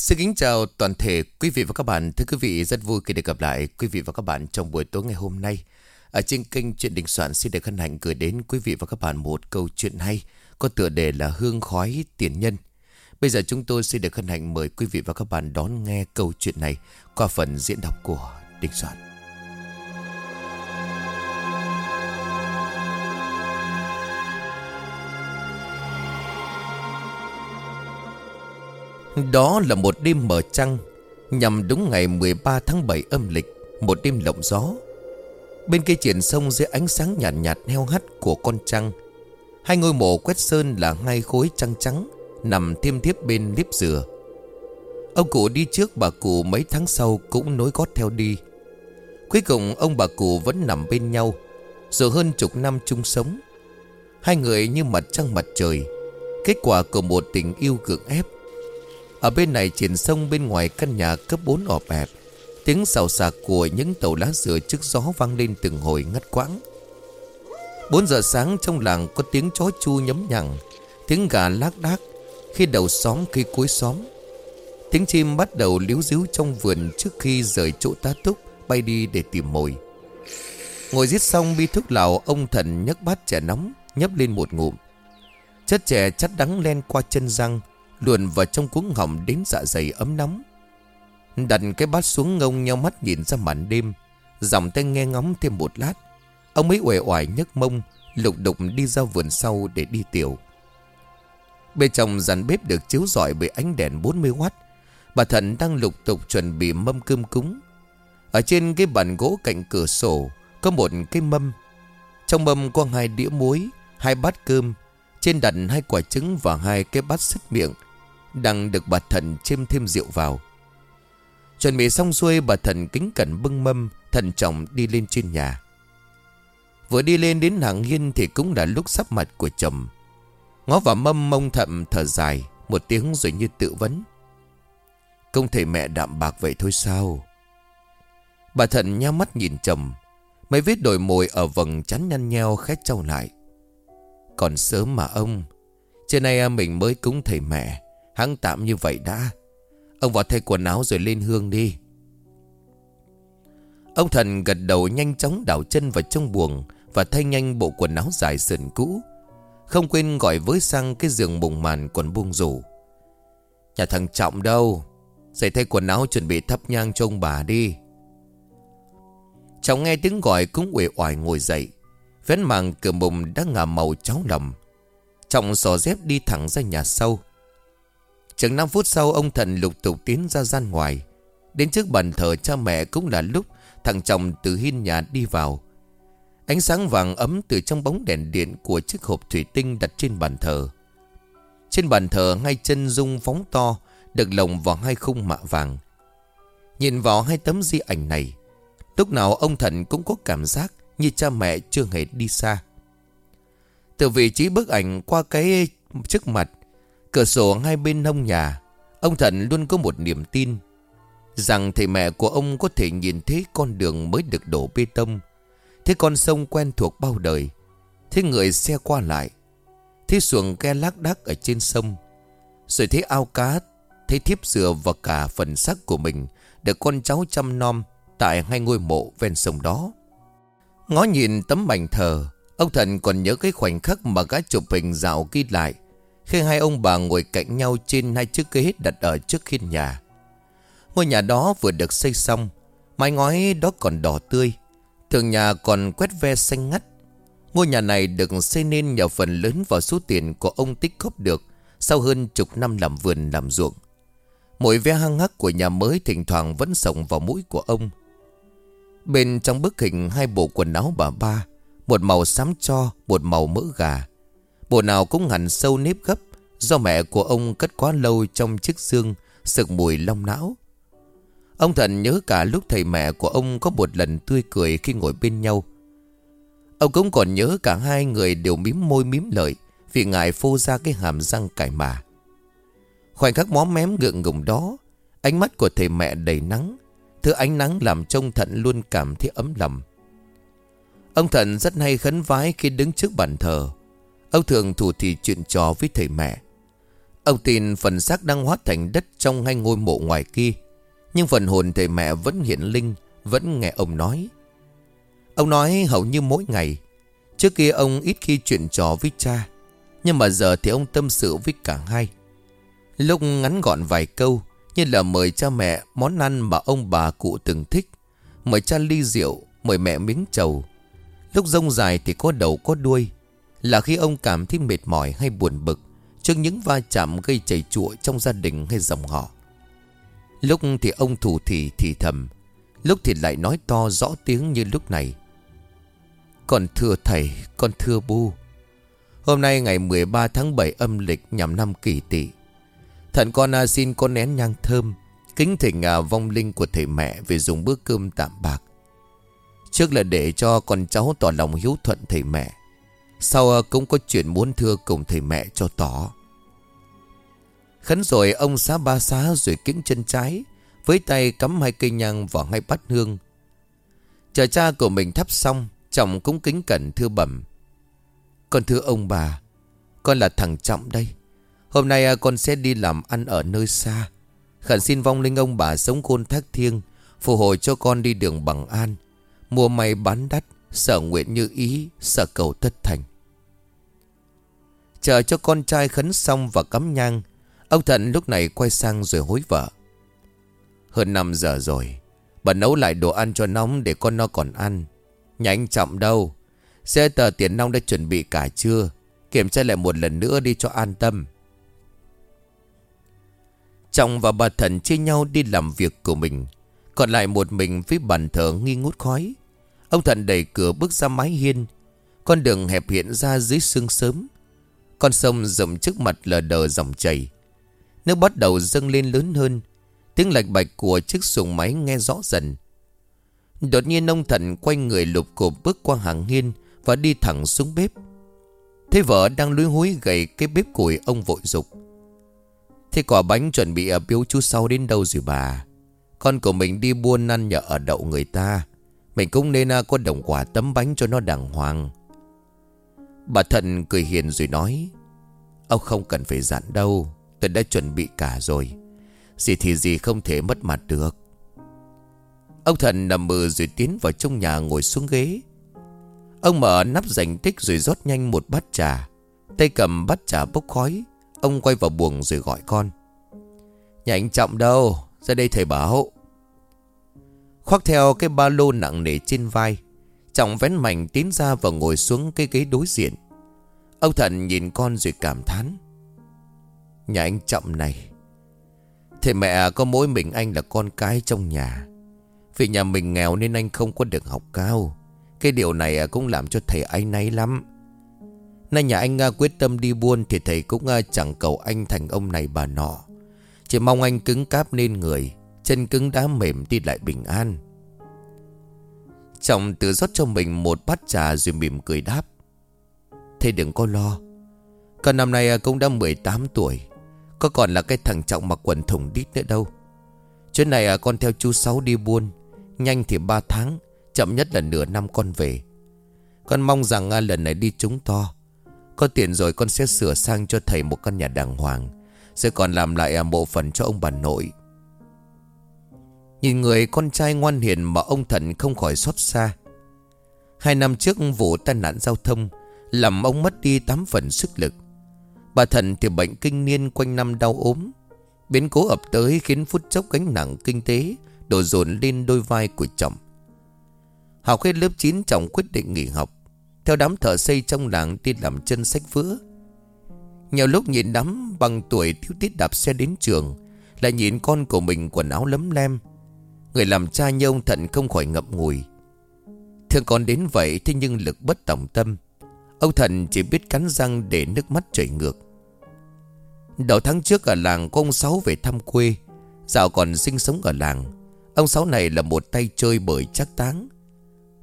Xin kính chào toàn thể quý vị và các bạn. Thưa quý vị, rất vui khi được gặp lại quý vị và các bạn trong buổi tối ngày hôm nay. Ở trên kênh Chuyện Đình Soạn xin được hân hạnh gửi đến quý vị và các bạn một câu chuyện hay có tựa đề là Hương Khói Tiền Nhân. Bây giờ chúng tôi xin được hân hạnh mời quý vị và các bạn đón nghe câu chuyện này qua phần diễn đọc của Đình Soạn. Đó là một đêm mở trăng, Nhằm đúng ngày 13 tháng 7 âm lịch, Một đêm lộng gió. Bên kia triển sông dưới ánh sáng nhạt nhạt heo hắt của con trăng, Hai ngôi mộ quét sơn là hai khối trăng trắng Nằm thiêm thiếp bên liếp dừa. Ông cụ đi trước bà cụ mấy tháng sau cũng nối gót theo đi. Cuối cùng ông bà cụ vẫn nằm bên nhau, Dù hơn chục năm chung sống. Hai người như mặt trăng mặt trời, Kết quả của một tình yêu gượng ép ở bên này triển sông bên ngoài căn nhà cấp 4 ọp ẹp Tiếng xào xạc của những tàu lá dừa trước gió vang lên từng hồi ngắt quãng. 4 giờ sáng trong làng có tiếng chó chu nhấm nhằng, Tiếng gà lác đác Khi đầu xóm, khi cuối xóm. Tiếng chim bắt đầu líu díu trong vườn Trước khi rời chỗ tá túc, Bay đi để tìm mồi. Ngồi giết xong bi thuốc lào, Ông thần nhấc bát chè nóng, Nhấp lên một ngụm. Chất chè chắt đắng len qua chân răng Luồn vào trong cuống họng đến dạ dày ấm nóng. Đặt cái bát xuống ngông nhau mắt nhìn ra màn đêm Dòng tay nghe ngóng thêm một lát. Ông ấy uể oải nhấc mông, Lục đục đi ra vườn sau để đi tiểu. Bên trong dàn bếp được chiếu rọi bởi ánh đèn 40W Bà Thận đang lục tục chuẩn bị mâm cơm cúng. Ở trên cái bàn gỗ cạnh cửa sổ, Có một cái mâm. Trong mâm có hai đĩa muối, Hai bát cơm, Trên đặt hai quả trứng và hai cái bát xích miệng đang được bà thần chêm thêm rượu vào. Chuẩn bị xong xuôi, bà thần kính cẩn bưng mâm Thần trọng đi lên trên nhà. Vừa đi lên đến hàng hiên Thì cũng là lúc sắp mặt của chồng. Ngó vào mâm mông thậm thở dài, Một tiếng rồi như tự vấn. Công thể mẹ đạm bạc vậy thôi sao? Bà thần nhắm mắt nhìn chồng, Mấy vết đồi mồi ở vầng chắn nhăn nheo khét trâu lại. Còn sớm mà ông Trên nay mình mới cúng thầy mẹ. Hắn tạm như vậy đã. Ông vào thay quần áo rồi lên hương đi. Ông thần gật đầu nhanh chóng đảo chân vào trong buồng Và thay nhanh bộ quần áo dài sườn cũ. Không quên gọi với sang cái giường mùng màn còn buông rủ. Nhà thằng Trọng đâu? Dậy thay quần áo chuẩn bị thắp nhang cho ông bà đi. Trọng nghe tiếng gọi cũng uể oải ngồi dậy. Vén màng cửa mùng đã ngả màu cháu lầm. Trọng xò dép đi thẳng ra nhà sau. Chừng 5 phút sau, ông thần lục tục tiến ra gian ngoài. Đến trước bàn thờ cha mẹ cũng là lúc Thằng chồng từ hiên nhà đi vào. Ánh sáng vàng ấm từ trong bóng đèn điện Của chiếc hộp thủy tinh đặt trên bàn thờ. Trên bàn thờ, hai chân dung phóng to, Được lồng vào hai khung mạ vàng. Nhìn vào hai tấm di ảnh này, Lúc nào ông thần cũng có cảm giác Như cha mẹ chưa hề đi xa. Từ vị trí bức ảnh qua cái trước mặt Cửa sổ hai bên nông nhà, Ông Thần luôn có một niềm tin Rằng thầy mẹ của ông có thể nhìn thấy con đường mới được đổ bê tông Thế con sông quen thuộc bao đời Thế người xe qua lại Thế xuồng ghe lác đác ở trên sông, Rồi thấy ao cá, Thấy thiếp dừa và cả phần xác của mình Được con cháu chăm nom Tại hai ngôi mộ ven sông đó. Ngó nhìn tấm mảnh thờ, Ông Thần còn nhớ cái khoảnh khắc mà gã chụp hình dạo ghi lại khi hai ông bà ngồi cạnh nhau trên hai chiếc ghế đặt ở trước hiên nhà. Ngôi nhà đó vừa được xây xong Mái ngói đó còn đỏ tươi Tường nhà còn quét ve xanh ngắt. Ngôi nhà này được xây nên nhờ phần lớn vào số tiền của ông tích góp được Sau hơn chục năm làm vườn làm ruộng. Mỗi ve hăng hắc của nhà mới thỉnh thoảng vẫn sống vào mũi của ông. Bên trong bức hình hai bộ quần áo bà ba Một màu xám cho, một màu mỡ gà. Bộ nào cũng hẳn sâu nếp gấp Do mẹ của ông cất quá lâu trong chiếc xương, Sực mùi long não. Ông thần nhớ cả lúc thầy mẹ của ông Có một lần tươi cười khi ngồi bên nhau. Ông cũng còn nhớ cả hai người đều mím môi mím lợi Vì ngài phô ra cái hàm răng cải mà. Khoảnh khắc móm mém gượng ngùng đó, Ánh mắt của thầy mẹ đầy nắng, Thứ ánh nắng làm trông thận luôn cảm thấy ấm lòng. Ông thận rất hay khấn vái khi đứng trước bàn thờ. Ông thường thủ thì chuyện trò với thầy mẹ. Ông tin phần xác đang hóa thành đất trong hai ngôi mộ ngoài kia, Nhưng phần hồn thầy mẹ vẫn hiện linh, Vẫn nghe ông nói. Ông nói hầu như mỗi ngày, Trước kia ông ít khi chuyện trò với cha, Nhưng mà giờ thì ông tâm sự với cả hai. Lúc ngắn gọn vài câu, Như là mời cha mẹ món ăn mà ông bà cụ từng thích, Mời cha ly rượu, Mời mẹ miếng trầu. Lúc rông dài thì có đầu có đuôi là khi ông cảm thấy mệt mỏi hay buồn bực Trước những va chạm gây chảy chụa trong gia đình hay dòng họ. Lúc thì ông thủ thì thì thầm Lúc thì lại nói to rõ tiếng như lúc này. Con thưa thầy, con thưa bu Hôm nay ngày 13 tháng 7 âm lịch nhằm năm kỷ tỵ. Thần con à, xin con nén nhang thơm Kính thỉnh à, vong linh của thầy mẹ Về dùng bữa cơm tạm bạc. Trước là để cho con cháu tỏ lòng hiếu thuận thầy mẹ. Sau ờ, cũng có chuyện muốn thưa cùng thầy mẹ cho tỏ. Khấn rồi ông xá ba xá rồi kính chân trái, Với tay cắm hai cây nhang vào hai bát hương. Chờ cha của mình thắp xong, Chồng cũng kính cẩn thưa bẩm. Con thưa ông bà, Con là thằng Trọng đây. Hôm nay ờ, con sẽ đi làm ăn ở nơi xa. Khẩn xin vong linh ông bà sống khôn thác thiêng, Phù hồi cho con đi đường bằng an. Mua may bán đắt, Sở nguyện như ý, Sở cầu tất thành. Chờ cho con trai khấn xong và cắm nhang. Ông Thận lúc này quay sang rồi hối vợ. Hơn 5 giờ rồi, Bà nấu lại đồ ăn cho nóng để con nó còn ăn. Nhanh chậm đâu? Xe tờ tiền nong đã chuẩn bị cả chưa? Kiểm tra lại một lần nữa đi cho an tâm. Trọng và bà Thần chia nhau đi làm việc của mình. Còn lại một mình với bàn thờ nghi ngút khói. Ông Thần đẩy cửa bước ra mái hiên. Con đường hẹp hiện ra dưới sương sớm. Con sông rộng trước mặt lờ đờ dòng chảy. Nước bắt đầu dâng lên lớn hơn, Tiếng lạch bạch của chiếc xuồng máy nghe rõ dần. Đột nhiên ông Thần quay người lục cộp bước qua hàng hiên Và đi thẳng xuống bếp. Thấy vợ đang lúi húi gầy cái bếp củi ông vội dục Thế quả bánh chuẩn bị ở biếu chú sau đến đâu rồi bà? Con của mình đi buôn ăn nhờ ở đậu người ta. Mình cũng nên à, có đồng quả tấm bánh cho nó đàng hoàng. Bà Thận cười hiền rồi nói, Ông không cần phải dặn đâu, Tôi đã chuẩn bị cả rồi. Gì thì gì không thể mất mặt được. Ông Thận nằm mơ rồi tiến vào trong nhà ngồi xuống ghế. Ông mở nắp dành tích rồi rót nhanh một bát trà. Tay cầm bát trà bốc khói, Ông quay vào buồng rồi gọi con. Nhà anh Trọng đâu? Ra đây thầy bảo. Khoác theo cái ba lô nặng nề trên vai Trọng vén mảnh tiến ra và ngồi xuống cái ghế đối diện. Ông Thần nhìn con rồi cảm thán. Nhà anh Trọng này Thầy mẹ có mỗi mình anh là con cái trong nhà. Vì nhà mình nghèo nên anh không có được học cao. Cái điều này cũng làm cho thầy anh nay lắm. Nay nhà anh à, quyết tâm đi buôn Thì thầy cũng à, chẳng cầu anh thành ông này bà nọ. Chỉ mong anh cứng cáp nên người, Chân cứng đá mềm đi lại bình an. Trọng tự rót cho mình một bát trà rồi mỉm cười đáp. Thầy đừng có lo. Cả năm nay cũng đã 18 tuổi. Có còn là cái thằng Trọng mặc quần thùng đít nữa đâu. Chuyến này con theo chú Sáu đi buôn. Nhanh thì 3 tháng Chậm nhất là nửa năm con về. Con mong rằng lần này đi chúng to. Có tiền rồi con sẽ sửa sang cho thầy một căn nhà đàng hoàng Sẽ còn làm lại à, bộ phận cho ông bà nội. Nhìn người con trai ngoan hiền mà ông Thần không khỏi xót xa. Hai năm trước vụ tai nạn giao thông, Làm ông mất đi 8 phần sức lực. Bà Thần thì bệnh kinh niên quanh năm đau ốm. Biến cố ập tới khiến phút chốc gánh nặng kinh tế Đổ dồn lên đôi vai của chồng. Học hết lớp 9 chồng quyết định nghỉ học. Theo đám thợ xây trong làng đi làm chân sách vữa. Nhiều lúc nhìn đám bằng tuổi thiếu tiết đạp xe đến trường, Lại nhìn con của mình quần áo lấm lem. Người làm cha như ông Thận không khỏi ngậm ngùi. Thương con đến vậy thế nhưng lực bất tổng tâm. Ông Thận chỉ biết cắn răng để nước mắt chảy ngược. Đầu tháng trước ở làng có ông Sáu về thăm quê. Dạo còn sinh sống ở làng. Ông Sáu này là một tay chơi bởi chắc táng.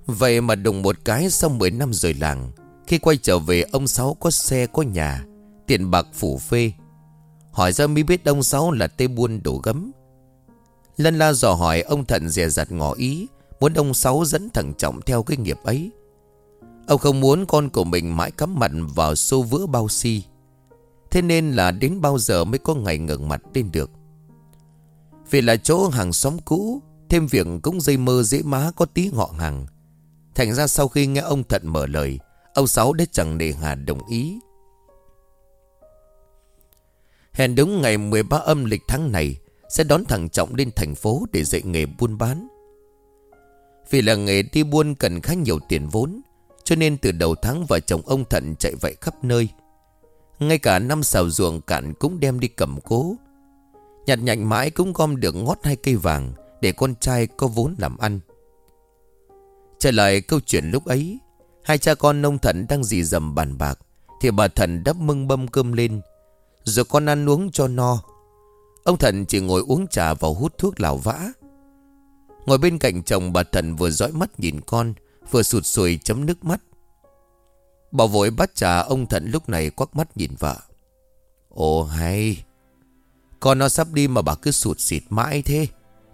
Vậy mà đùng một cái sau 10 năm rời làng, Khi quay trở về ông Sáu có xe, có nhà, Tiền bạc phủ phê. Hỏi ra mới biết ông Sáu là tê buôn đổ gấm. Lân la dò hỏi, ông Thận dè dặt ngỏ ý, Muốn ông Sáu dẫn thằng Trọng theo cái nghiệp ấy. Ông không muốn con của mình mãi cắm mặt vào xô vữa bao si. Thế nên là đến bao giờ mới có ngày ngẩng mặt lên được? Vì là chỗ hàng xóm cũ, Thêm việc cũng dây mơ dễ má có tí ngọ hàng Thành ra sau khi nghe ông Thận mở lời, Ông Sáu đã chẳng nề hà đồng ý. Hẹn đúng ngày 13 âm lịch tháng này sẽ đón thằng Trọng lên thành phố để dạy nghề buôn bán. Vì là nghề đi buôn cần khá nhiều tiền vốn, Cho nên từ đầu tháng vợ chồng ông Thận chạy vậy khắp nơi. Ngay cả năm xào ruộng cạn cũng đem đi cầm cố. Nhặt nhạnh mãi cũng gom được ngót hai cây vàng Để con trai có vốn làm ăn. Trở lại câu chuyện lúc ấy, Hai cha con nông thận đang dì dầm bàn bạc Thì bà thận đắp mưng bâm cơm lên, Rồi con ăn uống cho no. Ông thần chỉ ngồi uống trà và hút thuốc lào vã. Ngồi bên cạnh chồng, bà thần vừa dõi mắt nhìn con, Vừa sụt sùi chấm nước mắt. Bà vội bắt trà, ông thần lúc này quắc mắt nhìn vợ. Ồ, hay. Con nó sắp đi mà bà cứ sụt xịt mãi thế.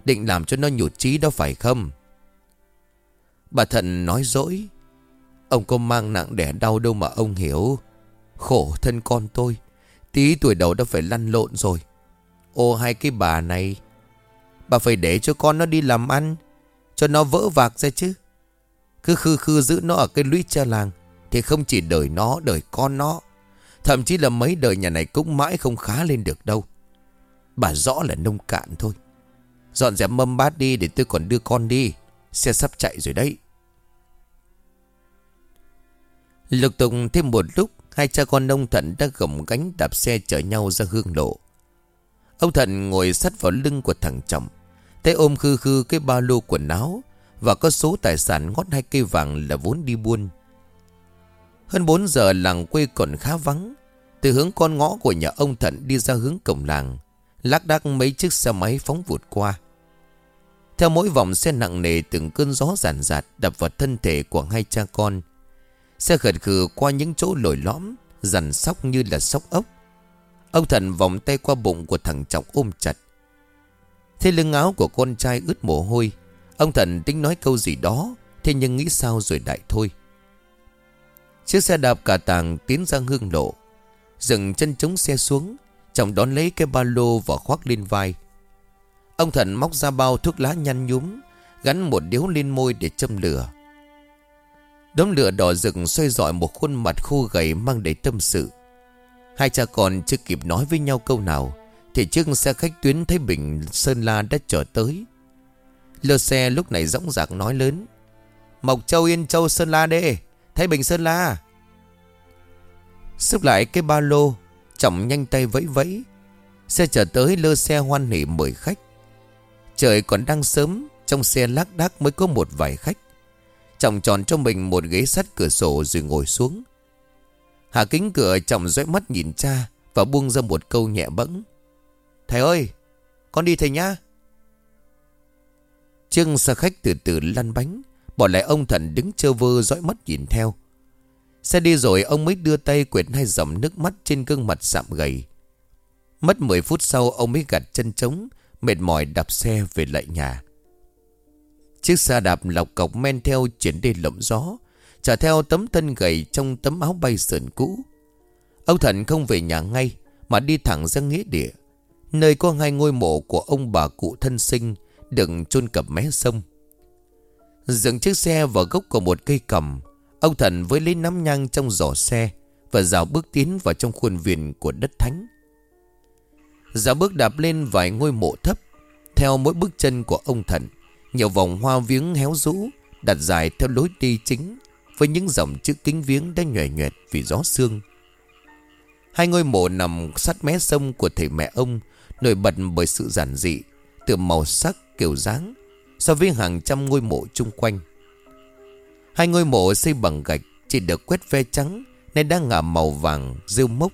Định làm cho nó nhụt chí đó phải không? Bà thần nói dỗi. Ông có mang nặng đẻ đau đâu mà ông hiểu. Khổ thân con tôi. Tí tuổi đầu đã phải lăn lộn rồi. Ô hai cái bà này, Bà phải để cho con nó đi làm ăn, Cho nó vỡ vạc ra chứ. Cứ khư khư giữ nó ở cái lũy cha làng, Thì không chỉ đời nó, đời con nó. Thậm chí là mấy đời nhà này cũng mãi không khá lên được đâu. Bà rõ là nông cạn thôi. Dọn dẹp mâm bát đi để tôi còn đưa con đi. Xe sắp chạy rồi đấy. Lục tùng thêm một lúc, Hai cha con nông Thận đã gồng gánh đạp xe chở nhau ra hương lộ. Ông Thận ngồi sát vào lưng của thằng chồng Tay ôm khư khư cái ba lô quần áo Và có số tài sản ngót hai cây vàng là vốn đi buôn. Hơn 4 giờ, làng quê còn khá vắng. Từ hướng con ngõ của nhà ông Thận đi ra hướng cổng làng, Lác đác mấy chiếc xe máy phóng vụt qua. Theo mỗi vòng xe nặng nề, từng cơn gió giàn giạt đập vào thân thể của hai cha con. Xe khẩn khử qua những chỗ lồi lõm, Dằn sóc như là sóc ốc. Ông thần vòng tay qua bụng của thằng Trọng ôm chặt. Thế lưng áo của con trai ướt mồ hôi. Ông thần tính nói câu gì đó, Thế nhưng nghĩ sao rồi đại thôi. Chiếc xe đạp cả tàng tiến ra hương lộ. Dừng chân chống xe xuống Trọng đón lấy cái ba lô và khoác lên vai. Ông thần móc ra bao thuốc lá nhăn nhúm, Gắn một điếu lên môi để châm lửa. Đống lửa đỏ rực xoay dọi một khuôn mặt khô gầy mang đầy tâm sự. Hai cha con chưa kịp nói với nhau câu nào, Thì chiếc xe khách tuyến Thái Bình, Sơn La đã trở tới. Lơ xe lúc này rõng rạc nói lớn, Mộc Châu Yên Châu Sơn La đê, Thái Bình Sơn La. Xúc lại cái ba lô Trọng nhanh tay vẫy vẫy. Xe trở tới lơ xe hoan hỉ mời khách. Trời còn đang sớm, Trong xe lác đác mới có một vài khách. Trọng tròn cho mình một ghế sắt cửa sổ rồi ngồi xuống. Hạ kính cửa chồng dõi mắt nhìn cha Và buông ra một câu nhẹ bẫng. Thầy ơi, Con đi thầy nhá. Chiếc xe khách từ từ lăn bánh, Bỏ lại ông thần đứng chơ vơ dõi mắt nhìn theo. Xe đi rồi ông mới đưa tay quyệt hai dòng nước mắt trên gương mặt sạm gầy. Mất 10 phút sau ông mới gạt chân trống, Mệt mỏi đạp xe về lại nhà. Chiếc xe đạp lọc cọc men theo chuyển đi lộng gió Trả theo tấm thân gầy trong tấm áo bay sườn cũ. Ông Thần không về nhà ngay, Mà đi thẳng ra nghĩa địa. Nơi có hai ngôi mộ của ông bà cụ thân sinh Đừng chôn cập mé sông. Dựng chiếc xe vào gốc của một cây cầm Ông Thần với lấy nắm nhang trong giỏ xe Và dạo bước tiến vào trong khuôn viên của đất thánh. Dạo bước đạp lên vài ngôi mộ thấp, Theo mỗi bước chân của ông Thần, nhiều vòng hoa viếng héo rũ Đặt dài theo lối đi chính. Với những dòng chữ kính viếng đã nhòe nhòe vì gió sương. Hai ngôi mộ nằm sát mé sông của thầy mẹ ông, Nổi bật bởi sự giản dị Từ màu sắc kiểu dáng So với hàng trăm ngôi mộ chung quanh. Hai ngôi mộ xây bằng gạch Chỉ được quét ve trắng Nên đang ngả màu vàng, rêu mốc.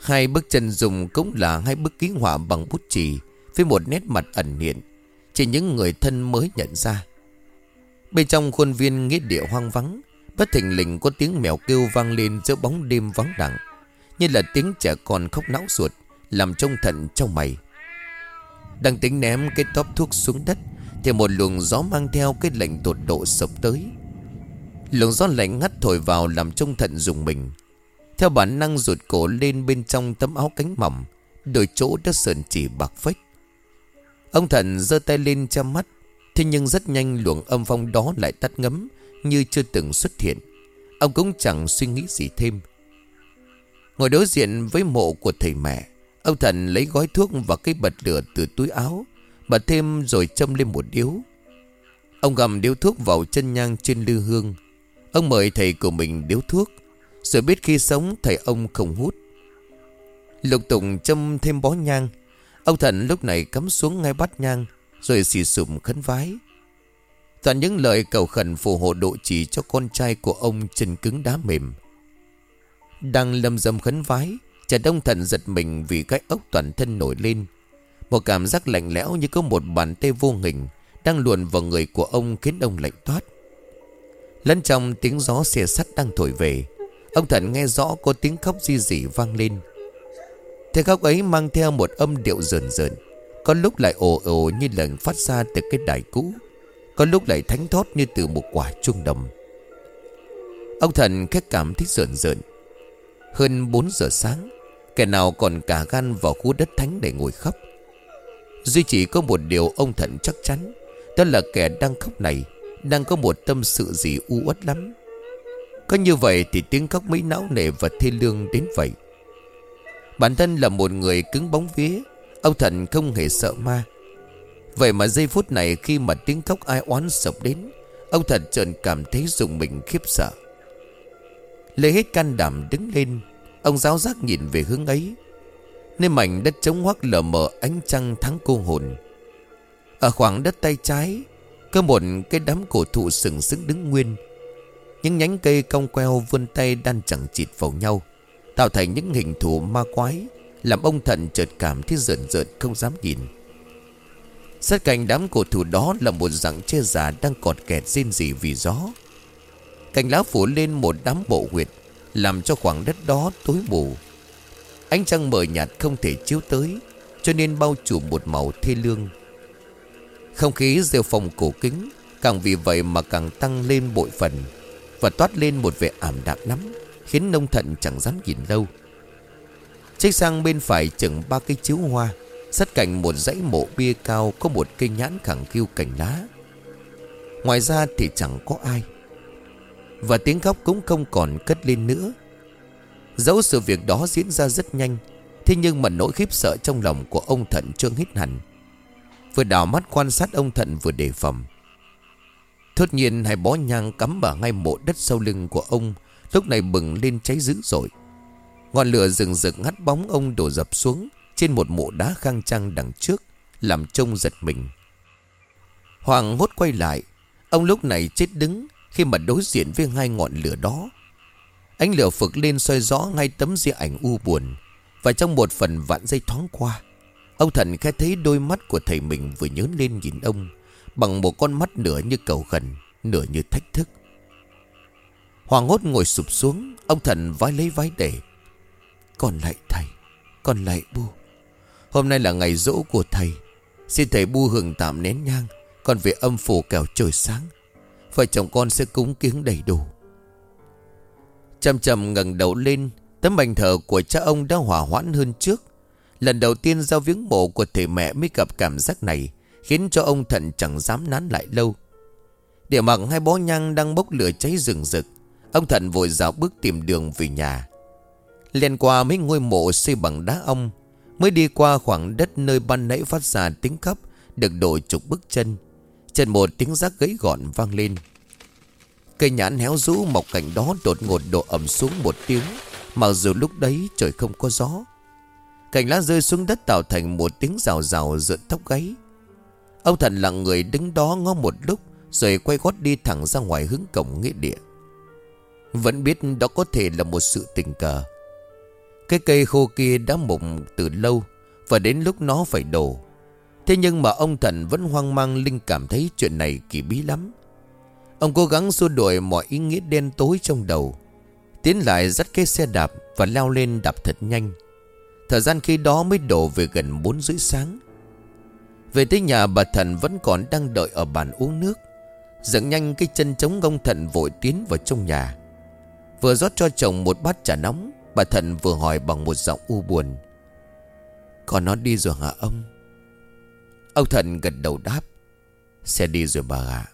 Hai bức chân dùng cũng là hai bức ký họa bằng bút chì Với một nét mặt ẩn hiện, chỉ những người thân mới nhận ra. Bên trong khuôn viên nghĩa địa hoang vắng, Bất thình lình có tiếng mèo kêu vang lên giữa bóng đêm vắng đặng Như là tiếng trẻ con khóc não ruột, Làm trông thận trong mày. Đang tính ném cái tóp thuốc xuống đất, Thì một luồng gió mang theo cái lệnh tột độ sập tới. Luồng gió lạnh ngắt thổi vào làm trông thận dùng mình. Theo bản năng rụt cổ lên bên trong tấm áo cánh mỏng, Đôi chỗ đã sờn chỉ bạc phách Ông thần giơ tay lên che mắt Thế nhưng rất nhanh luồng âm phong đó lại tắt ngấm, Như chưa từng xuất hiện. Ông cũng chẳng suy nghĩ gì thêm. Ngồi đối diện với mộ của thầy mẹ, Ông thần lấy gói thuốc và cái bật lửa từ túi áo, Bật thêm rồi châm lên một điếu. Ông gầm điếu thuốc vào chân nhang trên lư hương. Ông mời thầy của mình điếu thuốc, Rồi biết khi sống thầy ông không hút. Lục Tùng châm thêm bó nhang. Ông thần lúc này cắm xuống ngay bát nhang rồi xì sụm khấn vái. Toàn những lời cầu khẩn phù hộ độ trì cho con trai của ông chân cứng đá mềm. Đang lâm dâm khấn vái, Chả đông thần giật mình vì cái ốc toàn thân nổi lên. Một cảm giác lạnh lẽo như có một bàn tay vô hình Đang luồn vào người của ông khiến ông lạnh toát. Lẫn trong tiếng gió xe sắt đang thổi về, Ông thần nghe rõ có tiếng khóc di dị vang lên. Thế khóc ấy mang theo một âm điệu rờn rợn. Có lúc lại ồ ồ như lần phát ra từ cái đài cũ. Có lúc lại thánh thót như từ một quả chuông đồng. Ông thần khét cảm thấy rợn rợn. Hơn 4 giờ sáng, Kẻ nào còn cả gan vào khu đất thánh để ngồi khóc. Duy chỉ có một điều ông thần chắc chắn, Đó là kẻ đang khóc này Đang có một tâm sự gì u uất lắm. Có như vậy thì tiếng khóc mấy não nề và thê lương đến vậy. Bản thân là một người cứng bóng vía Ông thần không hề sợ ma. Vậy mà giây phút này khi mà tiếng khóc ai oán sập đến, Ông thần trợn cảm thấy dùng mình khiếp sợ. Lấy hết can đảm đứng lên, Ông giáo giác nhìn về hướng ấy. Nơi mảnh đất trống hoác lờ mờ ánh trăng thắng cô hồn. Ở khoảng đất tay trái, Có một cái đám cổ thụ sừng sững đứng nguyên. Những nhánh cây cong queo vươn tay đan chẳng chịt vào nhau, Tạo thành những hình thù ma quái. Làm ông thần chợt cảm thấy rợn rợn, không dám nhìn. Sát cạnh đám cổ thủ đó là một dạng che già đang cọt kẹt rên rỉ vì gió. Cành lá phủ lên một đám bộ huyệt, Làm cho khoảng đất đó tối mù. Ánh trăng mờ nhạt không thể chiếu tới, Cho nên bao trùm một màu thê lương. Không khí rêu phòng cổ kính, Càng vì vậy mà càng tăng lên bội phần Và toát lên một vẻ ảm đạm lắm, Khiến nông thận chẳng dám nhìn lâu. Trách sang bên phải chừng ba cây chiếu hoa, Sát cạnh một dãy mộ bia cao Có một cây nhãn khẳng khiu cành lá. Ngoài ra thì chẳng có ai. Và tiếng khóc cũng không còn cất lên nữa. Dẫu sự việc đó diễn ra rất nhanh, Thế nhưng mà nỗi khiếp sợ trong lòng của ông Thận trương hít hẳn. Vừa đảo mắt quan sát ông Thận vừa đề phòng. Thốt nhiên hai bó nhang cắm vào ngay mộ đất sau lưng của ông, Lúc này bừng lên cháy dữ dội. Ngọn lửa rừng rực hắt bóng ông đổ dập xuống Trên một mộ đá khang trang đằng trước, Làm trông giật mình. Hoàng hốt quay lại, Ông lúc này chết đứng Khi mà đối diện với hai ngọn lửa đó. Ánh lửa phực lên soi rõ ngay tấm di ảnh u buồn Và trong một phần vạn giây thoáng qua, Ông thần khẽ thấy đôi mắt của thầy mình vừa nhớ lên nhìn ông Bằng một con mắt nửa như cầu khẩn, Nửa như thách thức. Hoàng hốt ngồi sụp xuống, Ông thần vái lấy vái để con lại thầy, con lại bu. Hôm nay là ngày rỗ của thầy. Xin thầy bu hưởng tạm nén nhang, Con về âm phủ kẻo trời sáng. Vợ chồng con sẽ cúng kiếng đầy đủ. Chầm chầm ngẩng đầu lên, Tấm ảnh thờ của cha ông đã hỏa hoãn hơn trước. Lần đầu tiên giao viếng mộ của thầy mẹ mới gặp cảm giác này, Khiến cho ông thận chẳng dám nán lại lâu. Địa mặc hai bó nhang đang bốc lửa cháy rừng rực, Ông thận vội dạo bước tìm đường về nhà. Lên qua mấy ngôi mộ xây bằng đá ong, Mới đi qua khoảng đất nơi ban nãy phát ra tiếng khắp Được đổ chục bước chân. Chân một tiếng rác gãy gọn vang lên. Cây nhãn héo rũ mọc cạnh đó đột ngột đổ ẩm xuống một tiếng, Mặc dù lúc đấy trời không có gió. Cành lá rơi xuống đất tạo thành một tiếng rào rào giữa tóc gáy. Ông thần lặng người đứng đó ngó một lúc, Rồi quay gót đi thẳng ra ngoài hướng cổng nghĩa địa. Vẫn biết đó có thể là một sự tình cờ. Cái cây khô kia đã mục từ lâu Và đến lúc nó phải đổ. Thế nhưng mà ông thần vẫn hoang mang Linh cảm thấy chuyện này kỳ bí lắm. Ông cố gắng xua đuổi mọi ý nghĩa đen tối trong đầu, Tiến lại dắt cái xe đạp Và leo lên đạp thật nhanh. Thời gian khi đó mới đổ về gần 4 rưỡi sáng. Về tới nhà, bà thần vẫn còn đang đợi ở bàn uống nước. Dẫn nhanh cái chân chống ông thần vội tiến vào trong nhà. Vừa rót cho chồng một bát trà nóng Bà Thận vừa hỏi bằng một giọng u buồn. Còn nó đi rồi hả ông? Ông Thận gật đầu đáp, Sẽ đi rồi bà ạ.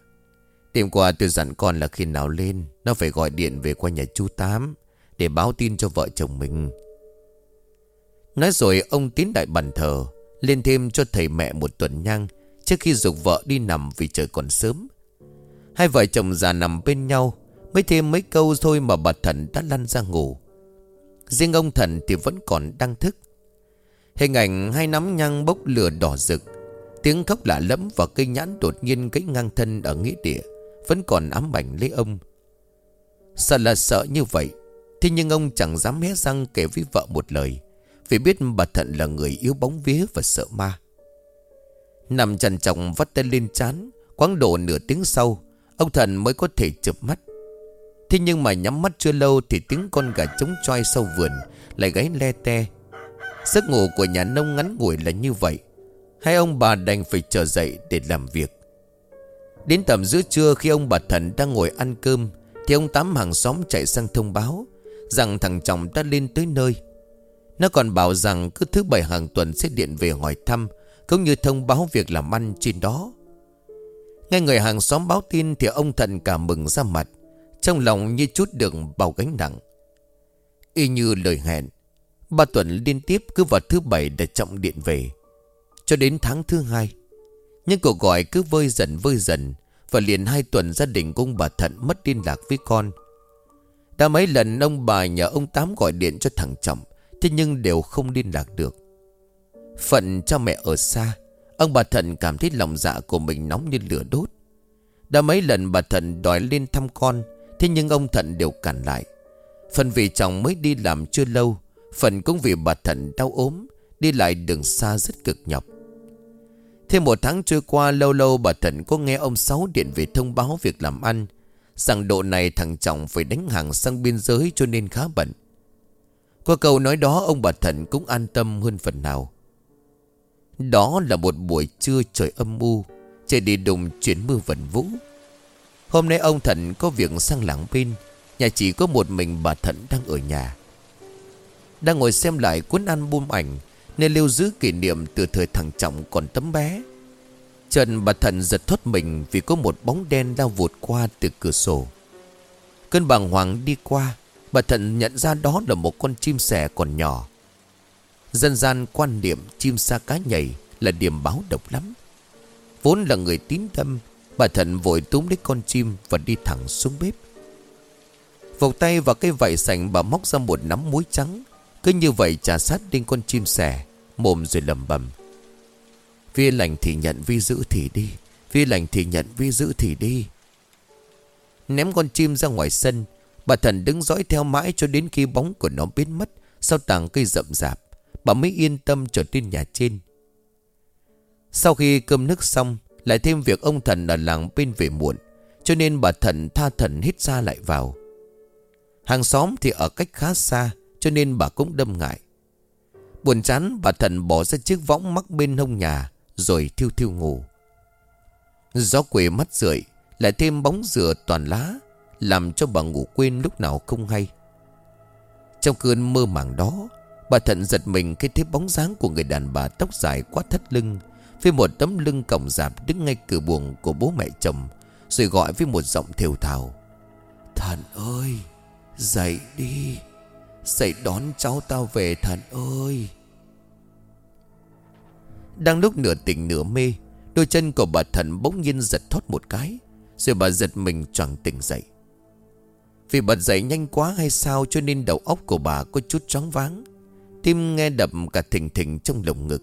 Đêm qua tôi dặn con là khi nào lên, Nó phải gọi điện về qua nhà chú Tám Để báo tin cho vợ chồng mình. Nói rồi ông tiến đại bàn thờ, Lên thêm cho thầy mẹ một tuần nhang Trước khi dục vợ đi nằm vì trời còn sớm. Hai vợ chồng già nằm bên nhau, Mới thêm mấy câu thôi mà bà thần đã lăn ra ngủ. Riêng ông thần thì vẫn còn đang thức. Hình ảnh hai nắm nhang bốc lửa đỏ rực. Tiếng khóc lạ lẫm và cây nhãn đột nhiên gãy ngang thân ở nghĩa địa, Vẫn còn ám ảnh lấy ông. Sợ là sợ như vậy, Thế nhưng ông chẳng dám hé răng kể với vợ một lời, Vì biết bà Thận là người yếu bóng vía và sợ ma. Nằm trần trọng vắt tay lên chán Quáng độ nửa tiếng sau, Ông Thần mới có thể chụp mắt. Thế nhưng mà nhắm mắt chưa lâu Thì tiếng con gà trống choi sau vườn Lại gáy le te. Giấc ngủ của nhà nông ngắn ngủi là như vậy. Hai ông bà đành phải trở dậy để làm việc. Đến tầm giữa trưa khi ông bà Thần đang ngồi ăn cơm, Thì ông Tám hàng xóm chạy sang thông báo Rằng thằng chồng đã lên tới nơi. Nó còn bảo rằng cứ thứ bảy hàng tuần sẽ điện về hỏi thăm, Cũng như thông báo việc làm ăn trên đó. Nghe người hàng xóm báo tin Thì ông Thần cả mừng ra mặt. Trong lòng như chút được bao gánh nặng. Y như lời hẹn, Ba tuần liên tiếp cứ vào thứ bảy để trọng điện về. Cho đến tháng thứ hai Nhưng cuộc gọi cứ vơi dần vơi dần, Và liền hai tuần gia đình cung bà Thận mất liên lạc với con. Đã mấy lần ông bà nhờ ông Tám gọi điện cho thằng Trọng, Thế nhưng đều không liên lạc được. Phận cho mẹ ở xa, Ông bà Thận cảm thấy lòng dạ của mình nóng như lửa đốt. Đã mấy lần bà Thận đòi lên thăm con Thế nhưng ông Thận đều cản lại. Phần vì chồng mới đi làm chưa lâu, Phần cũng vì bà Thận đau ốm, Đi lại đường xa rất cực nhọc. Thêm một tháng trôi qua, lâu lâu bà Thận có nghe ông Sáu điện về thông báo việc làm ăn. Rằng độ này thằng chồng phải đánh hàng sang biên giới cho nên khá bận. Qua câu nói đó, ông bà Thận cũng an tâm hơn phần nào. Đó là một buổi trưa trời âm u, Trời đi đùng chuyển mưa vần vũ. Hôm nay ông Thận có việc sang làng bên Nhà chỉ có một mình bà Thận đang ở nhà. Đang ngồi xem lại cuốn album ảnh Nên lưu giữ kỷ niệm từ thời thằng Trọng còn tấm bé. Trần bà Thận giật thoát mình Vì có một bóng đen lao vụt qua từ cửa sổ. Cơn bàng hoàng đi qua Bà Thận nhận ra đó là một con chim sẻ còn nhỏ. Dân gian quan niệm chim sa cá nhảy là điểm báo độc lắm. Vốn là người tín tâm, bà thần vội túm lấy con chim và đi thẳng xuống bếp. Vòng tay vào cây vải sành bà móc ra một nắm muối trắng. Cứ như vậy trà sát lên con chim sẻ, mồm rồi lầm bầm. Vi lành thì nhận vi giữ thì đi, vi lành thì nhận vi giữ thì đi. Ném con chim ra ngoài sân, bà thần đứng dõi theo mãi cho đến khi bóng của nó biến mất sau tàng cây rậm rạp. Bà mới yên tâm trở lên nhà trên Sau khi cơm nước xong lại thêm việc ông thần ở làng bên về muộn, Cho nên bà thần tha thần hít ra lại vào. Hàng xóm thì ở cách khá xa, Cho nên bà cũng đâm ngại. Buồn chán, bà thần bỏ ra chiếc võng mắc bên hông nhà, Rồi thiêu thiêu ngủ. Gió quê mắt rượi, Lại thêm bóng dừa toàn lá, Làm cho bà ngủ quên lúc nào không hay. Trong cơn mơ màng đó, Bà thận giật mình khi thấy bóng dáng của người đàn bà tóc dài quá thắt lưng với một tấm lưng cổng rạp đứng ngay cửa buồng của bố mẹ chồng, Rồi gọi với một giọng thều thào. Thần ơi, Dậy đi, Dậy đón cháu tao về, thần ơi. Đang lúc nửa tỉnh nửa mê, Đôi chân của bà thần bỗng nhiên giật thoát một cái, Rồi bà giật mình choàng tỉnh dậy. Vì bật dậy nhanh quá hay sao Cho nên đầu óc của bà có chút choáng váng, Tim nghe đập cả thình thình trong lồng ngực.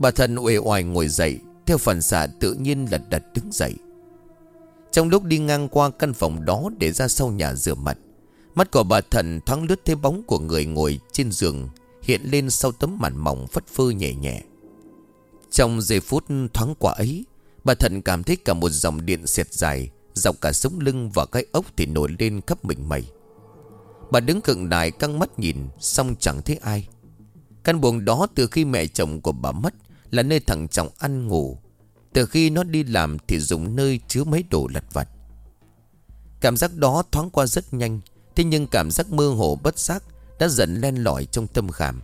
Bà thần uể oải ngồi dậy, Theo phần xạ tự nhiên lật đật đứng dậy. Trong lúc đi ngang qua căn phòng đó Để ra sau nhà rửa mặt, Mắt của bà thần thoáng lướt thấy bóng của người ngồi trên giường, Hiện lên sau tấm màn mỏng phất phơ nhẹ nhẹ. Trong giây phút thoáng qua ấy, Bà thần cảm thấy cả một dòng điện xẹt dài, Dọc cả sống lưng và cái ốc thì nổi lên khắp mình mây Bà đứng cận đài căng mắt nhìn Xong chẳng thấy ai. Căn buồng đó từ khi mẹ chồng của bà mất là nơi thằng trọng ăn ngủ. Từ khi nó đi làm thì dùng nơi chứa mấy đồ lặt vặt. Cảm giác đó thoáng qua rất nhanh, Thế nhưng cảm giác mơ hồ bất giác Đã dần len lỏi trong tâm khảm.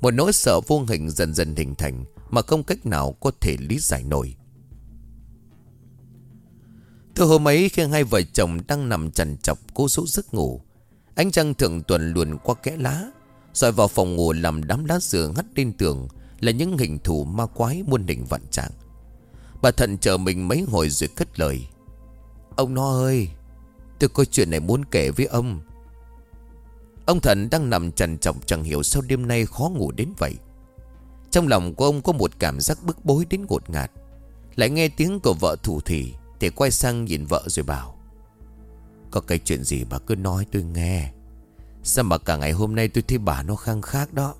Một nỗi sợ vô hình dần dần hình thành Mà không cách nào có thể lý giải nổi. Từ hôm ấy khi hai vợ chồng đang nằm trằn chọc cố rũ giấc ngủ, Ánh trăng thượng tuần luồn qua kẽ lá, Rồi vào phòng ngủ làm đám lá dừa hắt lên tường là những hình thù ma quái muôn đỉnh vạn trạng. Bà thận chờ mình mấy hồi rồi cất lời. Ông nó ơi, Tôi có chuyện này muốn kể với ông. Ông thần đang nằm trần trọng chẳng hiểu sao đêm nay khó ngủ đến vậy. Trong lòng của ông có một cảm giác bức bối đến ngột ngạt. Lại nghe tiếng của vợ thủ thì Thì quay sang nhìn vợ rồi bảo, Có cái chuyện gì bà cứ nói tôi nghe? Sao mà cả ngày hôm nay tôi thấy bà nó khang khác đó?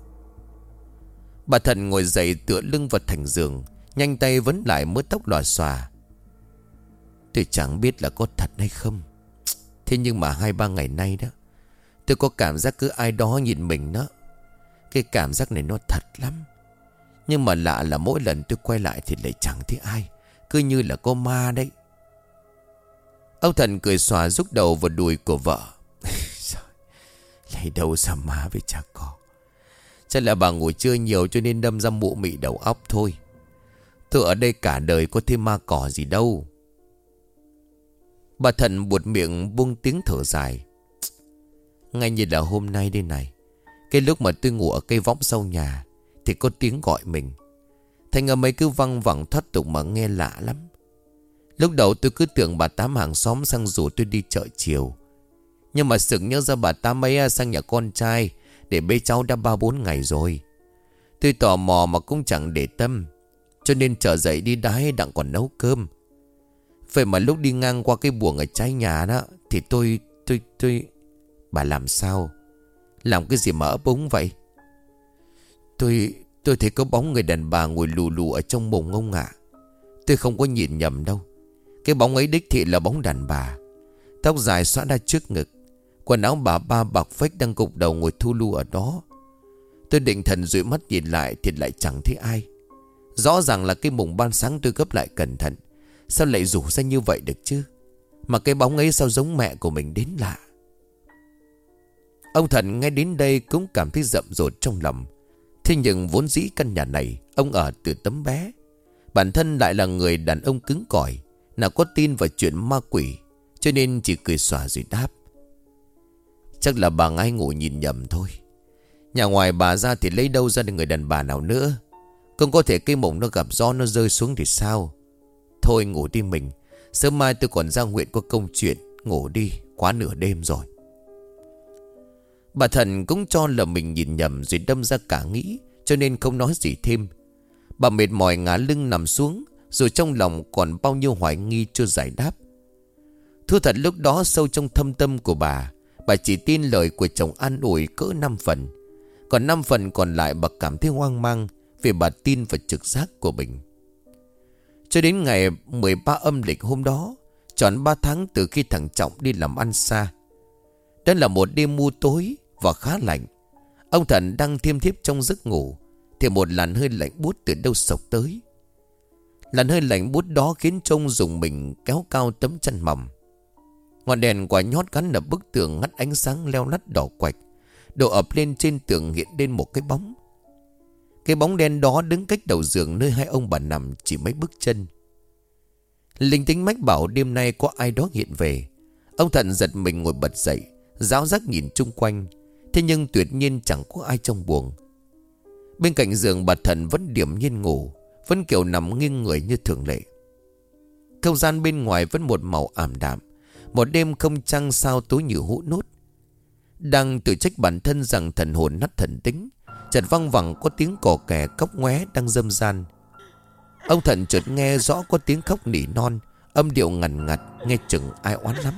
Bà thần ngồi dậy tựa lưng vào thành giường, Nhanh tay vấn lại mớ tóc lòa xòa. Tôi chẳng biết là có thật hay không. Thế nhưng mà hai ba ngày nay đó, Tôi có cảm giác cứ ai đó nhìn mình đó. Cái cảm giác này nó thật lắm. Nhưng mà lạ là mỗi lần tôi quay lại thì lại chẳng thấy ai, Cứ như là có ma đấy. Ông thần cười xòa rút đầu vào đùi của vợ. Lấy đâu ra ma với cha con? Chắc là bà ngủ chưa nhiều cho nên đâm ra mụ mị đầu óc thôi. Tôi ở đây cả đời có thêm ma cỏ gì đâu. Bà thần buột miệng buông tiếng thở dài. Ngay như là hôm nay đây này, Cái lúc mà tôi ngủ ở cây võng sau nhà Thì có tiếng gọi mình. Thành âm ấy cứ văng vẳng thoát tục mà nghe lạ lắm. Lúc đầu tôi cứ tưởng bà Tám hàng xóm sang rủ tôi đi chợ chiều. Nhưng mà sực nhớ ra bà Tám ấy sang nhà con trai để bê cháu đã ba bốn ngày rồi. Tôi tò mò mà cũng chẳng để tâm Cho nên trở dậy đi đái đặng còn nấu cơm. Vậy mà lúc đi ngang qua cái buồng ở trái nhà đó Thì tôi, tôi, tôi Bà làm sao? Làm cái gì mà ấp úng vậy? Tôi, tôi thấy có bóng người đàn bà ngồi lù lù ở trong mùng ông ạ. Tôi không có nhìn nhầm đâu. Cái bóng ấy đích thị là bóng đàn bà. Tóc dài xóa ra trước ngực. Quần áo bà ba bạc phách đang gục đầu ngồi thu lưu ở đó. Tôi định thần dụi mắt nhìn lại Thì lại chẳng thấy ai. Rõ ràng là cái mùng ban sáng tôi gấp lại cẩn thận. Sao lại rủ ra như vậy được chứ? Mà cái bóng ấy sao giống mẹ của mình đến lạ? Ông thần nghe đến đây cũng cảm thấy rậm rột trong lòng. Thế nhưng vốn dĩ căn nhà này, Ông ở từ tấm bé. Bản thân lại là người đàn ông cứng cỏi, Nào có tin vào chuyện ma quỷ, Cho nên chỉ cười xòa rồi đáp. Chắc là bà ngay ngủ nhìn nhầm thôi. Nhà ngoài bà ra thì lấy đâu ra được người đàn bà nào nữa? Không có thể cây mộng nó gặp gió nó rơi xuống thì sao? Thôi ngủ đi mình, Sớm mai tôi còn ra nguyện có công chuyện, Ngủ đi, quá nửa đêm rồi. Bà thần cũng cho là mình nhìn nhầm Rồi đâm ra cả nghĩ, Cho nên không nói gì thêm. Bà mệt mỏi ngã lưng nằm xuống, Rồi trong lòng còn bao nhiêu hoài nghi chưa giải đáp. Thưa thật lúc đó sâu trong thâm tâm của bà Bà chỉ tin lời của chồng an ủi cỡ 5 phần. Còn 5 phần còn lại bà cảm thấy hoang mang Vì bà tin vào trực giác của mình. Cho đến ngày 13 âm lịch hôm đó, Tròn 3 tháng từ khi thằng Trọng đi làm ăn xa. Đó là một đêm mưa tối và khá lạnh. Ông thần đang thiêm thiếp trong giấc ngủ, Thì một làn hơi lạnh bút từ đâu sộc tới. Làn hơi lạnh bút đó khiến trông dùng mình kéo cao tấm chăn mỏng. Ngọn đèn quả nhót gắn ở bức tường ngắt ánh sáng leo lắt đỏ quạch độ ập lên trên tường hiện lên một cái bóng cái bóng đen đó đứng cách đầu giường nơi hai ông bà nằm chỉ mấy bước chân. Linh tính mách bảo đêm nay có ai đó hiện về. Ông thận giật mình ngồi bật dậy, giáo giác nhìn chung quanh. Thế nhưng tuyệt nhiên chẳng có ai trong buồng. Bên cạnh giường bà thần vẫn điểm nhiên ngủ, vẫn kiểu nằm nghiêng người như thường lệ. Không gian bên ngoài vẫn một màu ảm đạm, một đêm không trăng sao tối như hũ nút Đang tự trách bản thân rằng thần hồn nát thần tính, Chợt văng vẳng có tiếng cò kè cốc ngoé đang dâm gian. Ông thần chợt nghe rõ có tiếng khóc nỉ non, Âm điệu ngằn ngặt, Nghe chừng ai oán lắm.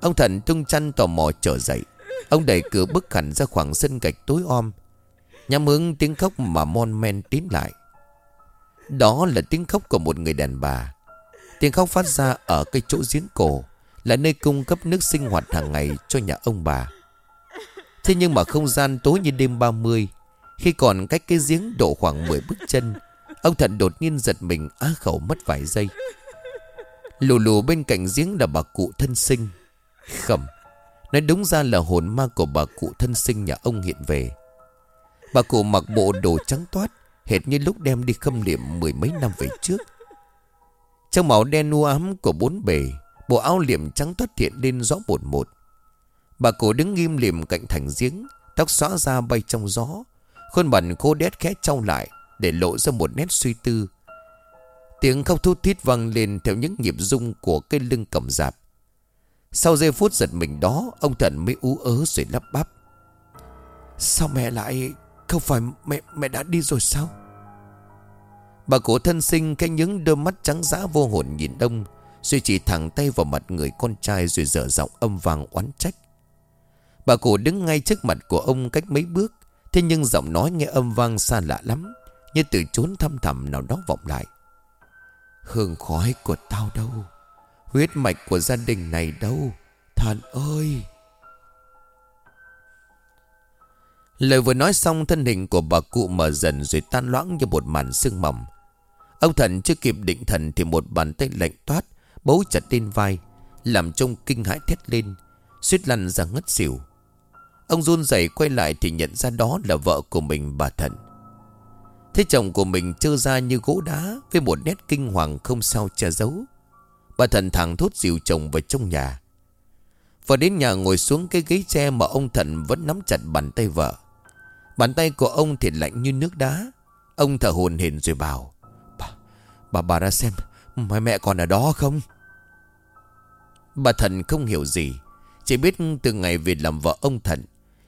Ông thần tung chăn tò mò trở dậy. Ông đẩy cửa bước hẳn ra khoảng sân gạch tối om. Nhắm hướng tiếng khóc mà mon men tiến lại. Đó là tiếng khóc của một người đàn bà. Tiếng khóc phát ra ở cái chỗ giếng cổ, Là nơi cung cấp nước sinh hoạt hàng ngày cho nhà ông bà. Thế nhưng mà không gian tối như đêm 30 Khi còn cách cái giếng độ khoảng 10 bước chân, Ông Thận đột nhiên giật mình á khẩu mất vài giây. Lù lù bên cạnh giếng là bà cụ thân sinh. Khẩm, Nói đúng ra là hồn ma của bà cụ thân sinh nhà ông hiện về. Bà cụ mặc bộ đồ trắng toát, Hệt như lúc đem đi khâm niệm mười mấy năm về trước. Trong màu đen u ám của bốn bề, Bộ áo liệm trắng toát hiện lên rõ một một. Bà cụ đứng nghiêm liệm cạnh thành giếng, Tóc xóa ra bay trong gió. Khuôn mặt khô đét khẽ trao lại Để lộ ra một nét suy tư. Tiếng khóc thút thít vang lên Theo những nhịp rung của cây lưng cầm dạp. Sau giây phút giật mình đó, Ông thần mới ú ớ rồi lắp bắp. Sao mẹ lại, Không phải mẹ mẹ đã đi rồi sao? Bà cổ thân sinh cái những đôi mắt trắng dã vô hồn nhìn đông Rồi chỉ thẳng tay vào mặt người con trai Rồi dở giọng âm vàng oán trách. Bà cổ đứng ngay trước mặt của ông cách mấy bước, Thế nhưng giọng nói nghe âm vang xa lạ lắm, Như từ chốn thăm thẳm nào đó vọng lại. Hương khói của tao đâu? Huyết mạch của gia đình này đâu? Thần ơi! Lời vừa nói xong, thân hình của bà cụ mở dần rồi tan loãng như một màn sương mỏng. Ông thần chưa kịp định thần thì một bàn tay lạnh toát, bấu chặt lên vai, làm trông kinh hãi thét lên, suýt lăn ra ngất xỉu. Ông run rẩy quay lại thì nhận ra đó là vợ của mình, bà thần. Thế chồng của mình trơ ra như gỗ đá với một nét kinh hoàng không sao che giấu. Bà thần thẳng thốt dìu chồng vào trong nhà. Và đến nhà ngồi xuống cái ghế tre mà ông thần vẫn nắm chặt bàn tay vợ. Bàn tay của ông thì lạnh như nước đá, Ông thở hồn hển rồi bảo Bà, bà, ra xem Mẹ mẹ còn ở đó không? Bà thần không hiểu gì Chỉ biết từ ngày về làm vợ ông thần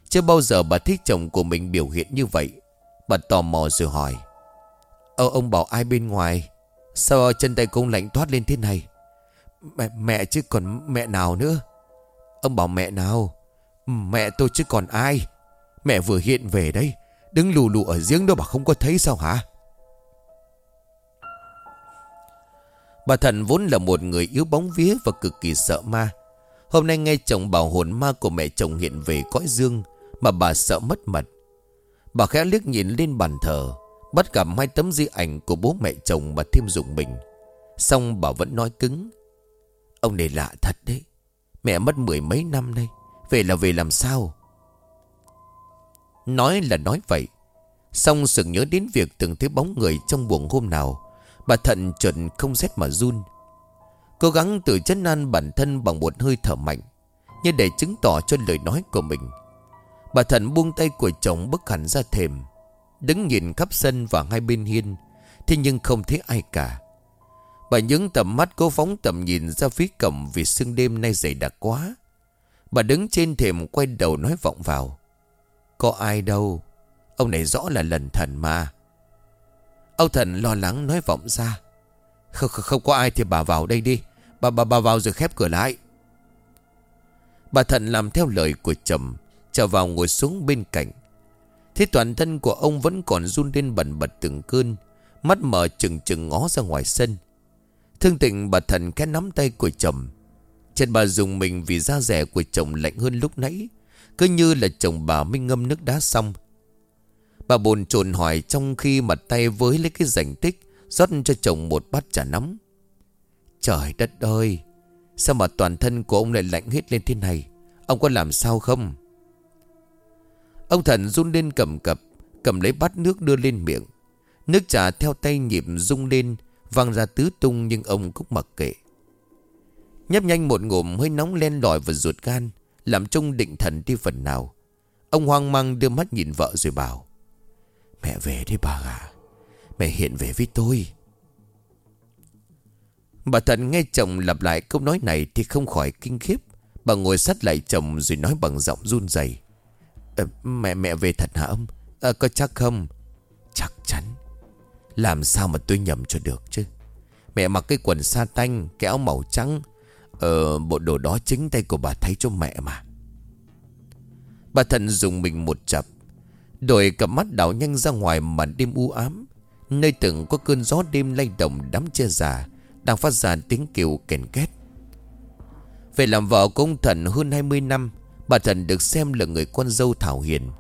Chưa bao giờ bà thích chồng của mình biểu hiện như vậy. Bà tò mò rồi hỏi Ơ ông bảo ai bên ngoài? Sao chân tay công lạnh toát lên thế này? Mẹ, mẹ chứ còn mẹ nào nữa? Ông bảo mẹ nào? Mẹ tôi chứ còn ai? Mẹ vừa hiện về đây Đứng lù lù ở giếng đó bà không có thấy sao hả? Bà thần vốn là một người yếu bóng vía Và cực kỳ sợ ma. Hôm nay nghe chồng bảo hồn ma của mẹ chồng hiện về cõi dương Mà bà sợ mất mật Bà khẽ liếc nhìn lên bàn thờ, Bắt gặp hai tấm di ảnh của bố mẹ chồng mà thêm dụng mình. Xong bà vẫn nói cứng, Ông này lạ thật đấy, Mẹ mất mười mấy năm nay, Về là về làm sao? Nói là nói vậy, Xong sự nhớ đến việc từng thấy bóng người trong buồng hôm nào. Bà thận chuẩn không rét mà run. Cố gắng tự chân an bản thân bằng một hơi thở mạnh, Như để chứng tỏ cho lời nói của mình. Bà thận buông tay của chồng bước hẳn ra thềm, Đứng nhìn khắp sân và hai bên hiên, Thế nhưng không thấy ai cả. Bà những tầm mắt cố phóng tầm nhìn ra phía cổng Vì sương đêm nay dày đặc quá. Bà đứng trên thềm quay đầu nói vọng vào. Có ai đâu, Ông này rõ là lần thần mà. Âu thần lo lắng nói vọng ra. Không, không, không có ai thì bà vào đây đi. Bà bà bà vào rồi khép cửa lại. Bà thần làm theo lời của chồng Trở vào ngồi xuống bên cạnh. Thế toàn thân của ông vẫn còn run lên bẩn bật từng cơn Mắt mở chừng chừng ngó ra ngoài sân. Thương tình bà thần khẽ nắm tay của chồng. Chân bà dùng mình vì da rẻ của chồng lạnh hơn lúc nãy. Cứ như là chồng bà mới ngâm nước đá xong Bà bồn chồn hỏi trong khi mặt tay với lấy cái rảnh tích, rót cho chồng một bát trà nóng. Trời đất ơi, Sao mà toàn thân của ông lại lạnh hết lên thế này? Ông có làm sao không? Ông thần run lên cầm cập, Cầm lấy bát nước đưa lên miệng. Nước trà theo tay nhịp rung lên Văng ra tứ tung nhưng ông cũng mặc kệ. Nhấp nhanh một ngụm hơi nóng len lỏi vào ruột gan, làm trông định thần đi phần nào. Ông hoang mang đưa mắt nhìn vợ rồi bảo Mẹ về đi bà à Mẹ hiện về với tôi. Bà thần nghe chồng lặp lại câu nói này Thì không khỏi kinh khiếp. Bà ngồi sát lại chồng rồi nói bằng giọng run rẩy. À, Mẹ mẹ về thật hả ông? À, Có chắc không? Chắc chắn. Làm sao mà tôi nhầm cho được chứ? Mẹ mặc cái quần sa tanh Cái áo màu trắng. Ờ bộ đồ đó chính tay của bà thấy cho mẹ mà. Bà thần dùng mình một chập. Đổi cặp mắt đảo nhanh ra ngoài màn đêm u ám. Nơi từng có cơn gió đêm lay động đám che già, Đang phát ra tiếng kêu kèn két. Về làm vợ của ông thần hơn 20 năm, Bà thần được xem là người con dâu thảo hiền.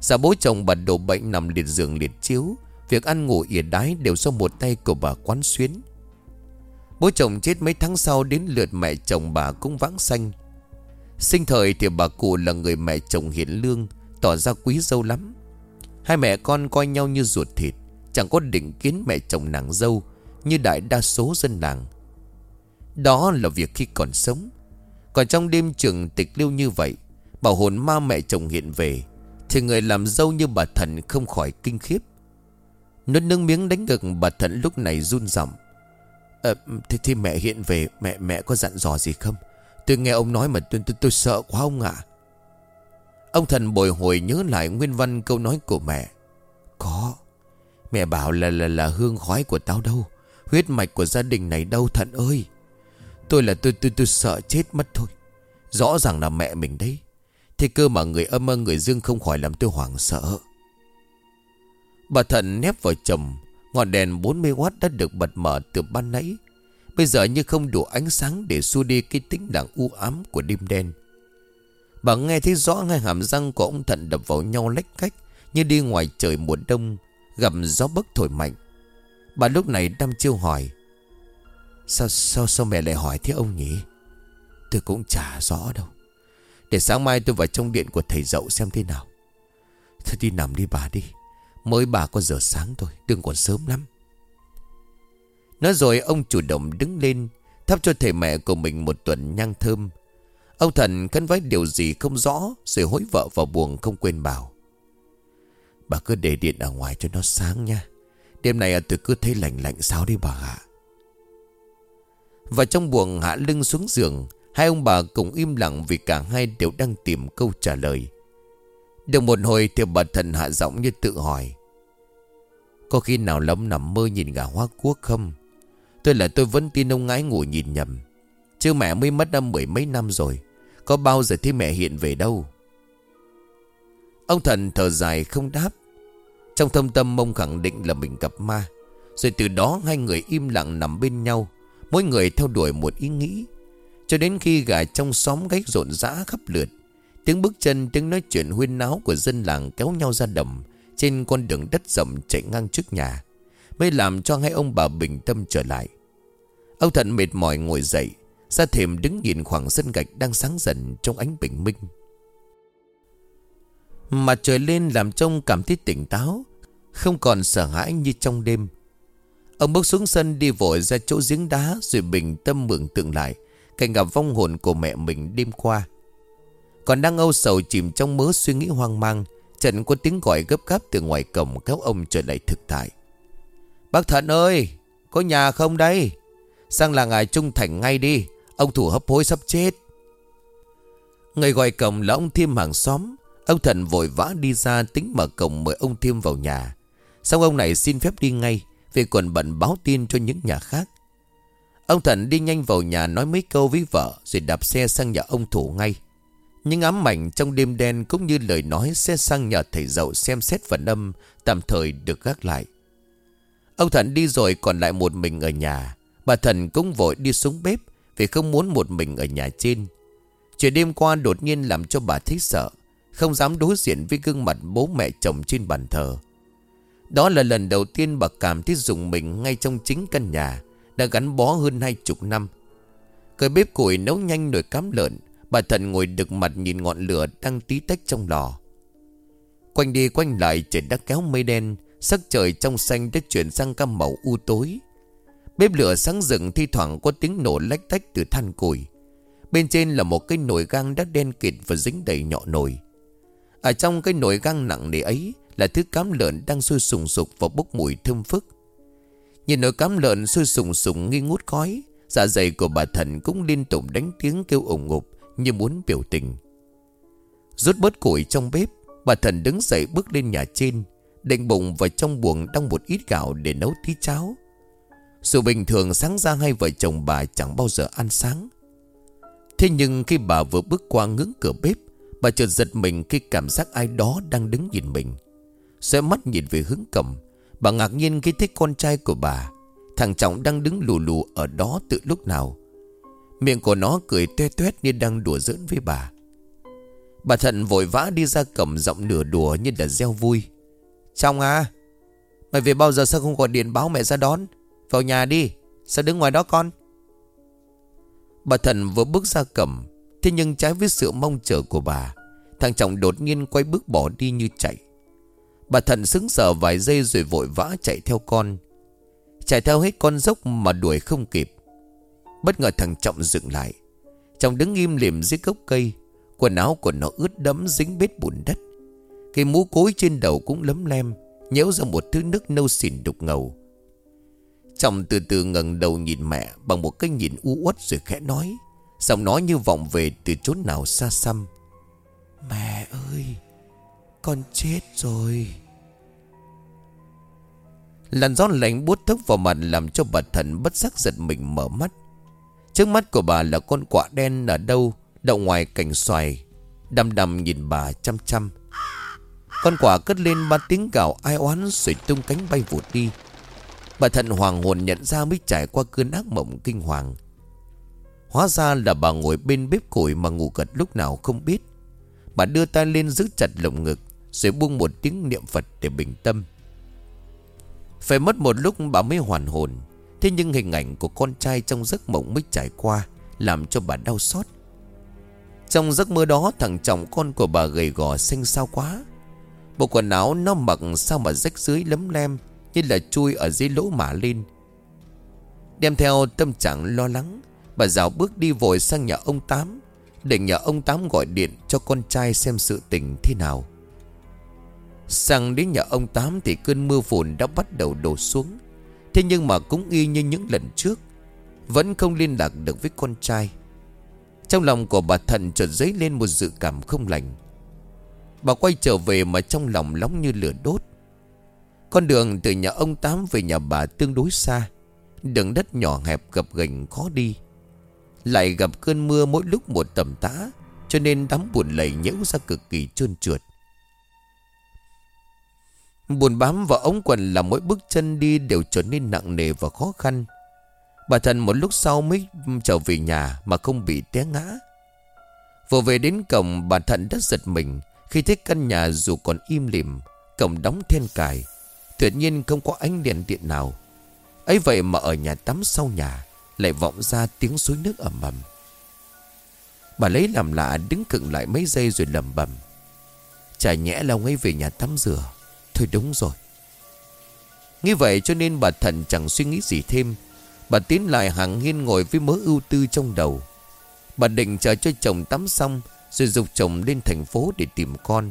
Giả bố chồng bà đổ bệnh nằm liệt giường liệt chiếu, Việc ăn ngủ ỉa đái đều do một tay của bà quán xuyến. Bố chồng chết mấy tháng sau đến lượt mẹ chồng bà cũng vãng sanh. Sinh thời thì bà cụ là người mẹ chồng hiền lương Tỏ ra quý dâu lắm. Hai mẹ con coi nhau như ruột thịt Chẳng có định kiến mẹ chồng nàng dâu Như đại đa số dân làng. Đó là việc khi còn sống. Còn trong đêm trường tịch lưu như vậy Bảo hồn ma mẹ chồng hiện về Thì người làm dâu như bà thần không khỏi kinh khiếp. Nuốt nước miếng đánh ngực bà thần lúc này run giọng. À, thì, thì mẹ hiện về Mẹ mẹ có dặn dò gì không? Tôi nghe ông nói mà tôi, tôi, tôi sợ quá ông ạ. Ông thần bồi hồi nhớ lại nguyên văn câu nói của mẹ. Có. Mẹ bảo là là là hương khói của tao đâu. Huyết mạch của gia đình này đâu thận ơi. Tôi là tôi tôi tôi sợ chết mất thôi. Rõ ràng là mẹ mình đấy. Thế cơ mà người âm người dương không khỏi làm tôi hoảng sợ. Bà thận nép vào chồng. Ngọn đèn 40W đã được bật mở từ ban nãy. Bây giờ như không đủ ánh sáng để xua đi cái tính đẳng u ám của đêm đen. Bà nghe thấy rõ hai hàm răng của ông thận đập vào nhau lách cách, Như đi ngoài trời mùa đông, Gặp gió bấc thổi mạnh. Bà lúc này đăm chiêu hỏi, Sao sao sao mẹ lại hỏi thế ông nhỉ? Tôi cũng chả rõ đâu. Để sáng mai tôi vào trong điện của thầy dậu xem thế nào. Thôi đi nằm đi bà đi, Mới bà có giờ sáng thôi, Đừng còn sớm lắm. Nói rồi ông chủ động đứng lên, Thắp cho thầy mẹ của mình một tuần nhang thơm Ông thần khấn vái điều gì không rõ Rồi hối vợ vào buồng không quên bảo. Bà cứ để điện ở ngoài cho nó sáng nha. Đêm này tôi cứ thấy lạnh lạnh sao đi bà ạ. Và trong buồng hạ lưng xuống giường, Hai ông bà cùng im lặng vì cả hai đều đang tìm câu trả lời. Được một hồi thì bà thần hạ giọng như tự hỏi. Có khi nào lắm nằm mơ nhìn gà hoa quốc không? Tôi là tôi vẫn tin ông ngái ngủ nhìn nhầm. Chứ mẹ mới mất năm mười mấy năm rồi. Có bao giờ thấy mẹ hiện về đâu. Ông thần thở dài không đáp. Trong thâm tâm mông khẳng định là mình gặp ma. Rồi từ đó, hai người im lặng nằm bên nhau, Mỗi người theo đuổi một ý nghĩ. Cho đến khi gà trong xóm gáy rộn rã khắp lượt, Tiếng bước chân, tiếng nói chuyện huyên náo của dân làng kéo nhau ra đầm Trên con đường đất rộng chạy ngang trước nhà, Mới làm cho hai ông bà bình tâm trở lại. Ông thận mệt mỏi ngồi dậy sa thềm đứng nhìn khoảng sân gạch đang sáng dần trong ánh bình minh. Mặt trời lên làm trông cảm thấy tỉnh táo, Không còn sợ hãi như trong đêm. Ông bước xuống sân đi vội ra chỗ giếng đá Rồi bình tâm mượn tượng lại Cảnh gặp vong hồn của mẹ mình đêm qua. Còn đang âu sầu chìm trong mớ suy nghĩ hoang mang Trận có tiếng gọi gấp gáp từ ngoài cổng kéo ông trở lại thực tại. Bác Thận ơi, Có nhà không đây? Sang làng ải Trung Thành ngay đi. Ông thủ hấp hối sắp chết. Người gọi cổng là ông Thiêm hàng xóm. Ông Thần vội vã đi ra tính mở cổng mời ông Thiêm vào nhà. Xong ông này xin phép đi ngay, Vì còn bận báo tin cho những nhà khác. Ông Thần đi nhanh vào nhà nói mấy câu với vợ, Rồi đạp xe sang nhà ông Thủ ngay. Nhưng ám mảnh trong đêm đen cũng như lời nói Xe sang nhà thầy dậu xem xét phần âm, Tạm thời được gác lại. Ông Thần đi rồi còn lại một mình ở nhà. Bà Thần cũng vội đi xuống bếp vì không muốn một mình ở nhà trên Chuyện đêm qua đột nhiên làm cho bà thích sợ, Không dám đối diện với gương mặt bố mẹ chồng trên bàn thờ. Đó là lần đầu tiên bà cảm thấy dùng mình ngay trong chính căn nhà, Đã gắn bó hơn hai chục năm. Cởi bếp củi nấu nhanh nồi cám lợn, Bà Thần ngồi đực mặt nhìn ngọn lửa đang tí tách trong lò. Quanh đi quanh lại trời đã kéo mây đen, Sắc trời trong xanh đã chuyển sang cam màu u tối. Bếp lửa sáng rừng thi thoảng có tiếng nổ lách tách từ than củi. Bên trên là một cái nồi gang đã đen kịt và dính đầy nhọ nồi. Ở trong cái nồi gang nặng nề ấy Là thứ cám lợn đang sôi sùng sục và bốc mùi thơm phức. Nhìn nồi cám lợn sôi sùng sùng nghi ngút khói Dạ dày của bà thần cũng liên tục đánh tiếng kêu ủng ngục Như muốn biểu tình. Rút bớt củi trong bếp, Bà thần đứng dậy bước lên nhà trên, Định bụng vào trong buồng đong một ít gạo để nấu tí cháo. Sự bình thường sáng ra hai vợ chồng bà chẳng bao giờ ăn sáng. Thế nhưng khi bà vừa bước qua ngưỡng cửa bếp, Bà chợt giật mình khi cảm giác ai đó đang đứng nhìn mình. Xóe mắt nhìn về hướng cầm, Bà ngạc nhiên khi thấy con trai của bà, Thằng Trọng đang đứng lù lù ở đó từ lúc nào. Miệng của nó cười tuê tuét như đang đùa giỡn với bà. Bà thận vội vã đi ra cầm giọng nửa đùa như là gieo vui. Trọng à Mày về bao giờ sao không gọi điện báo mẹ ra đón? Vào nhà đi, Sao đứng ngoài đó con? Bà thần vừa bước ra cầm, Thế nhưng trái với sự mong chờ của bà, Thằng chồng đột nhiên quay bước bỏ đi như chạy. Bà thần sững sờ vài giây rồi vội vã chạy theo con. Chạy theo hết con dốc mà đuổi không kịp. Bất ngờ thằng Trọng dựng lại. Chồng đứng im liềm dưới gốc cây, Quần áo của nó ướt đẫm dính bết bùn đất. Cái mũ cối trên đầu cũng lấm lem Nhễu ra một thứ nước nâu xỉn đục ngầu. Chồng từ từ ngẩng đầu nhìn mẹ Bằng một cái nhìn u uất rồi khẽ nói Giọng nói như vọng về từ chốn nào xa xăm. Mẹ ơi Con chết rồi. Làn gió lạnh buốt thức vào mặt Làm cho bà thần bất giác giật mình mở mắt. Trước mắt của bà là con quạ đen ở đâu Đậu ngoài cành xoài Đầm đầm nhìn bà chăm chăm. Con quả cất lên ba tiếng gào ai oán Rồi tung cánh bay vụt đi Bà thần hoàng hồn nhận ra mới trải qua cơn ác mộng kinh hoàng. Hóa ra là bà ngồi bên bếp củi mà ngủ gật lúc nào không biết. Bà đưa tay lên giữ chặt lồng ngực, Rồi buông một tiếng niệm Phật để bình tâm. Phải mất một lúc bà mới hoàn hồn, Thế nhưng hình ảnh của con trai trong giấc mộng mới trải qua Làm cho bà đau xót. Trong giấc mơ đó, thằng chồng con của bà gầy gò xanh xao quá. Bộ quần áo nó mặc sao mà rách dưới lấm lem như là chui ở dưới lỗ mả lên. Đem theo tâm trạng lo lắng, Bà rào bước đi vội sang nhà ông Tám, để nhờ ông Tám gọi điện cho con trai xem sự tình thế nào. Sang đến nhà ông Tám thì cơn mưa phùn đã bắt đầu đổ xuống. Thế nhưng mà cũng y như những lần trước, Vẫn không liên lạc được với con trai. Trong lòng của bà Thận chợt dấy lên một dự cảm không lành. Bà quay trở về mà trong lòng nóng như lửa đốt. Con đường từ nhà ông Tám về nhà bà tương đối xa. Đường đất nhỏ hẹp gập ghềnh khó đi. Lại gặp cơn mưa mỗi lúc một tầm tã, Cho nên đám buồn lầy nhễu ra cực kỳ trơn trượt. Buồn bám vào ống quần là mỗi bước chân đi đều trở nên nặng nề và khó khăn. Bà thần một lúc sau mới trở về nhà mà không bị té ngã. Vừa về đến cổng, bà thần đã giật mình Khi thấy căn nhà dù còn im lìm, Cổng đóng then cài. Tuyệt nhiên không có ánh đèn điện nào. Ấy vậy mà ở nhà tắm sau nhà, Lại vọng ra tiếng suối nước ẩm ẩm Bà lấy làm lạ đứng cựng lại mấy giây rồi lầm bầm Chả nhẽ là ngay về nhà tắm rửa? Thôi đúng rồi. Như vậy cho nên bà thần chẳng suy nghĩ gì thêm. Bà tiến lại hàng hiên ngồi với mớ ưu tư trong đầu. Bà định chờ cho chồng tắm xong, Rồi dục chồng lên thành phố để tìm con.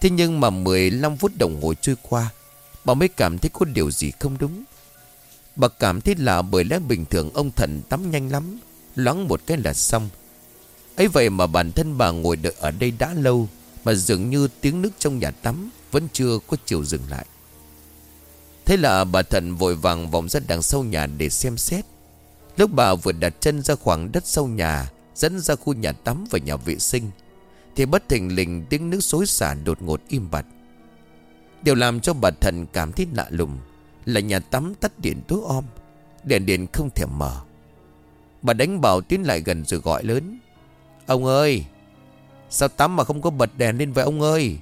Thế nhưng mà 15 phút đồng hồ trôi qua Bà mới cảm thấy có điều gì không đúng. Bà cảm thấy lạ bởi lẽ bình thường ông thần tắm nhanh lắm, Loáng một cái là xong. Ấy vậy mà bản thân bà ngồi đợi ở đây đã lâu, Mà dường như tiếng nước trong nhà tắm Vẫn chưa có chiều dừng lại. Thế là bà thần vội vàng vòng ra đằng sau nhà để xem xét. Lúc bà vừa đặt chân ra khoảng đất sau nhà, Dẫn ra khu nhà tắm và nhà vệ sinh, Thì bất thình lình tiếng nước xối xả đột ngột im bặt. Điều làm cho bà thần cảm thấy lạ lùng. Là nhà tắm tắt điện tối om, Đèn điện không thể mở. Bà đánh bảo tiến lại gần rồi gọi lớn. Ông ơi, Sao tắm mà không có bật đèn lên vậy ông ơi?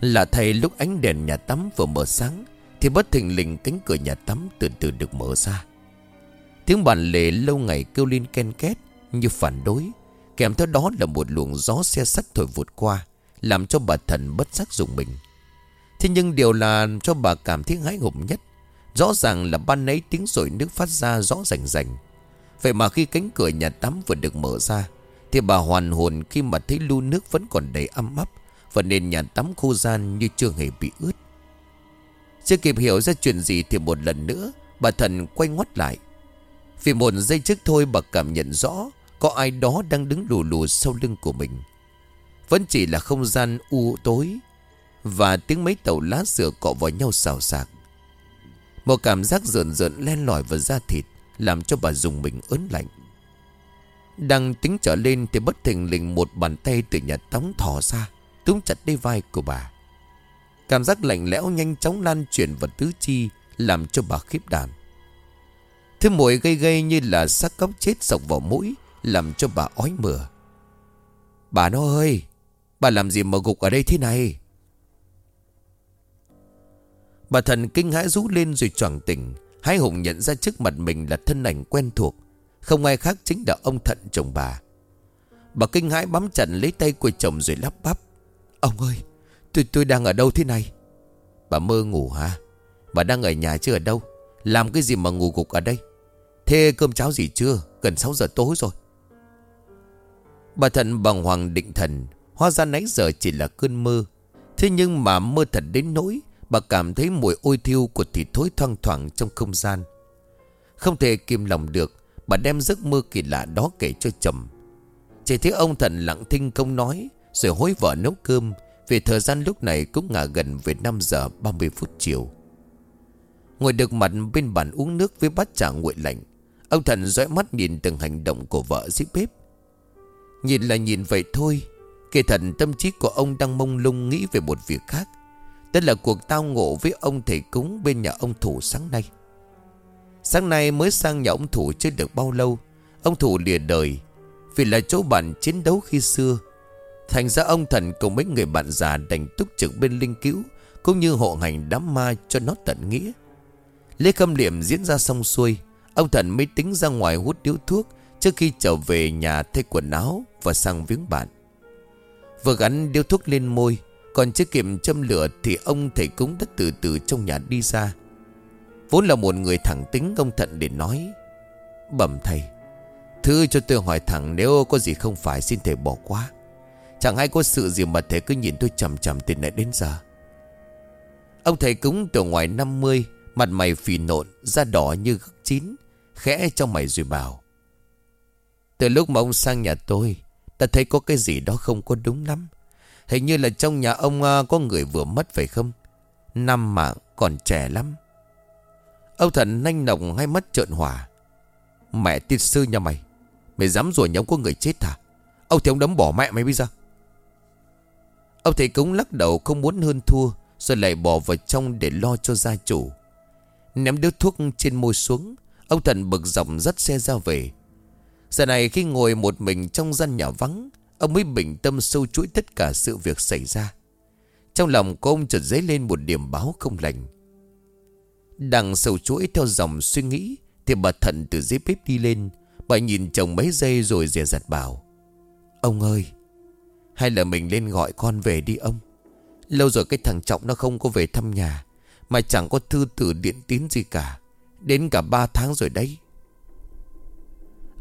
Là thầy lúc ánh đèn nhà tắm vừa mở sáng, Thì bất thình lình cánh cửa nhà tắm từ từ được mở ra. Tiếng bàn lề lâu ngày kêu lên ken két Như phản đối, Kèm theo đó là một luồng gió xe sắt thổi vụt qua. Làm cho bà thần bất giác dùng mình. Thế nhưng điều là cho bà cảm thấy hãi hùng nhất, Rõ ràng là ban nấy tiếng rội nước phát ra rõ rành rành. Vậy mà khi cánh cửa nhà tắm vừa được mở ra, Thì bà hoàn hồn khi mà thấy lu nước vẫn còn đầy âm ấp Và nền nhà tắm khô gian như chưa hề bị ướt. Chưa kịp hiểu ra chuyện gì thì một lần nữa, Bà thần quay ngoắt lại. Vì một giây trước thôi bà cảm nhận rõ Có ai đó đang đứng lù lù sau lưng của mình. Vẫn chỉ là không gian u tối Và tiếng mấy tàu lá sữa cọ vào nhau xào xạc. Một cảm giác rợn rợn len lỏi vào da thịt Làm cho bà dùng mình ớn lạnh. Đang tính trở lên Thì bất thình lình một bàn tay từ nhà tắm thò ra, Túm chặt đôi vai của bà. Cảm giác lạnh lẽo nhanh chóng lan truyền vào tứ chi, Làm cho bà khiếp đảm. Thứ mùi gây gây như là xác cóc chết sọc vào mũi, Làm cho bà ói mửa. Bà nó ơi Bà làm gì mà gục ở đây thế này? Bà thần kinh hãi rú lên rồi choàng tỉnh. Hai hùng nhận ra trước mặt mình là thân ảnh quen thuộc. Không ai khác chính là ông Thận chồng bà. Bà kinh hãi bám chặt lấy tay của chồng rồi lắp bắp. Ông ơi, tôi tôi đang ở đâu thế này? Bà mơ ngủ hả? Bà đang ở nhà chứ ở đâu? Làm cái gì mà ngủ gục ở đây? Thế cơm cháo gì chưa? Gần 6 giờ tối rồi. Bà Thận bằng hoàng định thần. Hóa ra nãy giờ chỉ là cơn mơ. Thế nhưng mà mơ thật đến nỗi, Bà cảm thấy mùi ôi thiêu của thịt thối thoang thoảng trong không gian. Không thể kìm lòng được, Bà đem giấc mơ kỳ lạ đó kể cho chồng. Chỉ thấy ông thần lặng thinh không nói, Rồi hối vợ nấu cơm, Vì thời gian lúc này cũng ngả gần về 5 giờ 30 phút chiều. Ngồi được mặt bên bàn uống nước với bát trà nguội lạnh, Ông thần dõi mắt nhìn từng hành động của vợ dưới bếp. Nhìn là nhìn vậy thôi kỳ thần tâm trí của ông đang mông lung nghĩ về một việc khác. Tức là cuộc tao ngộ với ông thầy cúng bên nhà ông Thủ sáng nay. Sáng nay mới sang nhà ông Thủ chưa được bao lâu, Ông Thủ lìa đời. Vì là chỗ bạn chiến đấu khi xưa, Thành ra ông thần cùng mấy người bạn già đành túc trực bên linh cứu, Cũng như hộ hành đám ma cho nó tận nghĩa. Lễ khâm liệm diễn ra xong xuôi, Ông thần mới tính ra ngoài hút điếu thuốc Trước khi trở về nhà thay quần áo Và sang viếng bạn. Vừa gắn điếu thuốc lên môi, Còn chưa kịp châm lửa Thì ông thầy cúng đã từ từ trong nhà đi ra. Vốn là một người thẳng tính, Ông thận để nói, Bẩm thầy, Thứ cho tôi hỏi thẳng nếu có gì không phải xin thầy bỏ qua. Chẳng hay có sự gì mà thầy cứ nhìn tôi chầm chầm từ nãy đến giờ. Ông thầy cúng từ ngoài 50 Mặt mày phì nộn, Da đỏ như gấc chín, Khẽ trong mày rồi bảo, Từ lúc mà ông sang nhà tôi Ta thấy có cái gì đó không có đúng lắm. Hình như là trong nhà ông à, có người vừa mất phải không? Năm mạng còn trẻ lắm. Âu thần nanh nồng hay mất trợn hỏa? Mẹ tiết sư nhà mày Mày dám rồi nhóm có người chết hả Âu thì ông đấm bỏ mẹ mày bây giờ. Âu thầy cúng lắc đầu không muốn hơn thua, Rồi lại bỏ vào trong để lo cho gia chủ. Ném đứa thuốc trên môi xuống Ông thần bực dọc dắt xe ra về. Giờ này khi ngồi một mình trong gian nhà vắng, Ông mới bình tâm sâu chuỗi tất cả sự việc xảy ra. Trong lòng của ông chợt dấy lên một điểm báo không lành. Đang sâu chuỗi theo dòng suy nghĩ, Thì bà Thận từ dưới bếp đi lên. Bà nhìn chồng mấy giây rồi dè dặt bảo, Ông ơi, Hay là mình lên gọi con về đi ông. Lâu rồi cái thằng Trọng nó không có về thăm nhà, Mà chẳng có thư từ điện tín gì cả. Đến cả ba tháng rồi đấy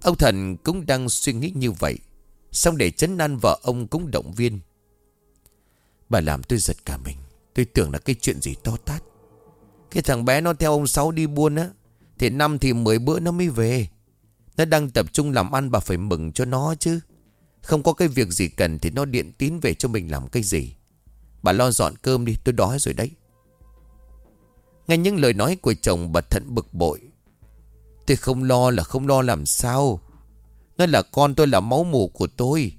Ông thần cũng đang suy nghĩ như vậy. Xong để chấn an vợ ông cũng động viên. Bà làm tôi giật cả mình. Tôi tưởng là cái chuyện gì to tát. Cái thằng bé nó theo ông Sáu đi buôn á, Thì năm thì mười bữa nó mới về. Nó đang tập trung làm ăn bà phải mừng cho nó chứ. Không có cái việc gì cần Thì nó điện tín về cho mình làm cái gì. Bà lo dọn cơm đi, tôi đói rồi đấy. Nghe những lời nói của chồng bà thận bực bội. Tôi không lo là không lo làm sao. Nó là con tôi, là máu mù của tôi.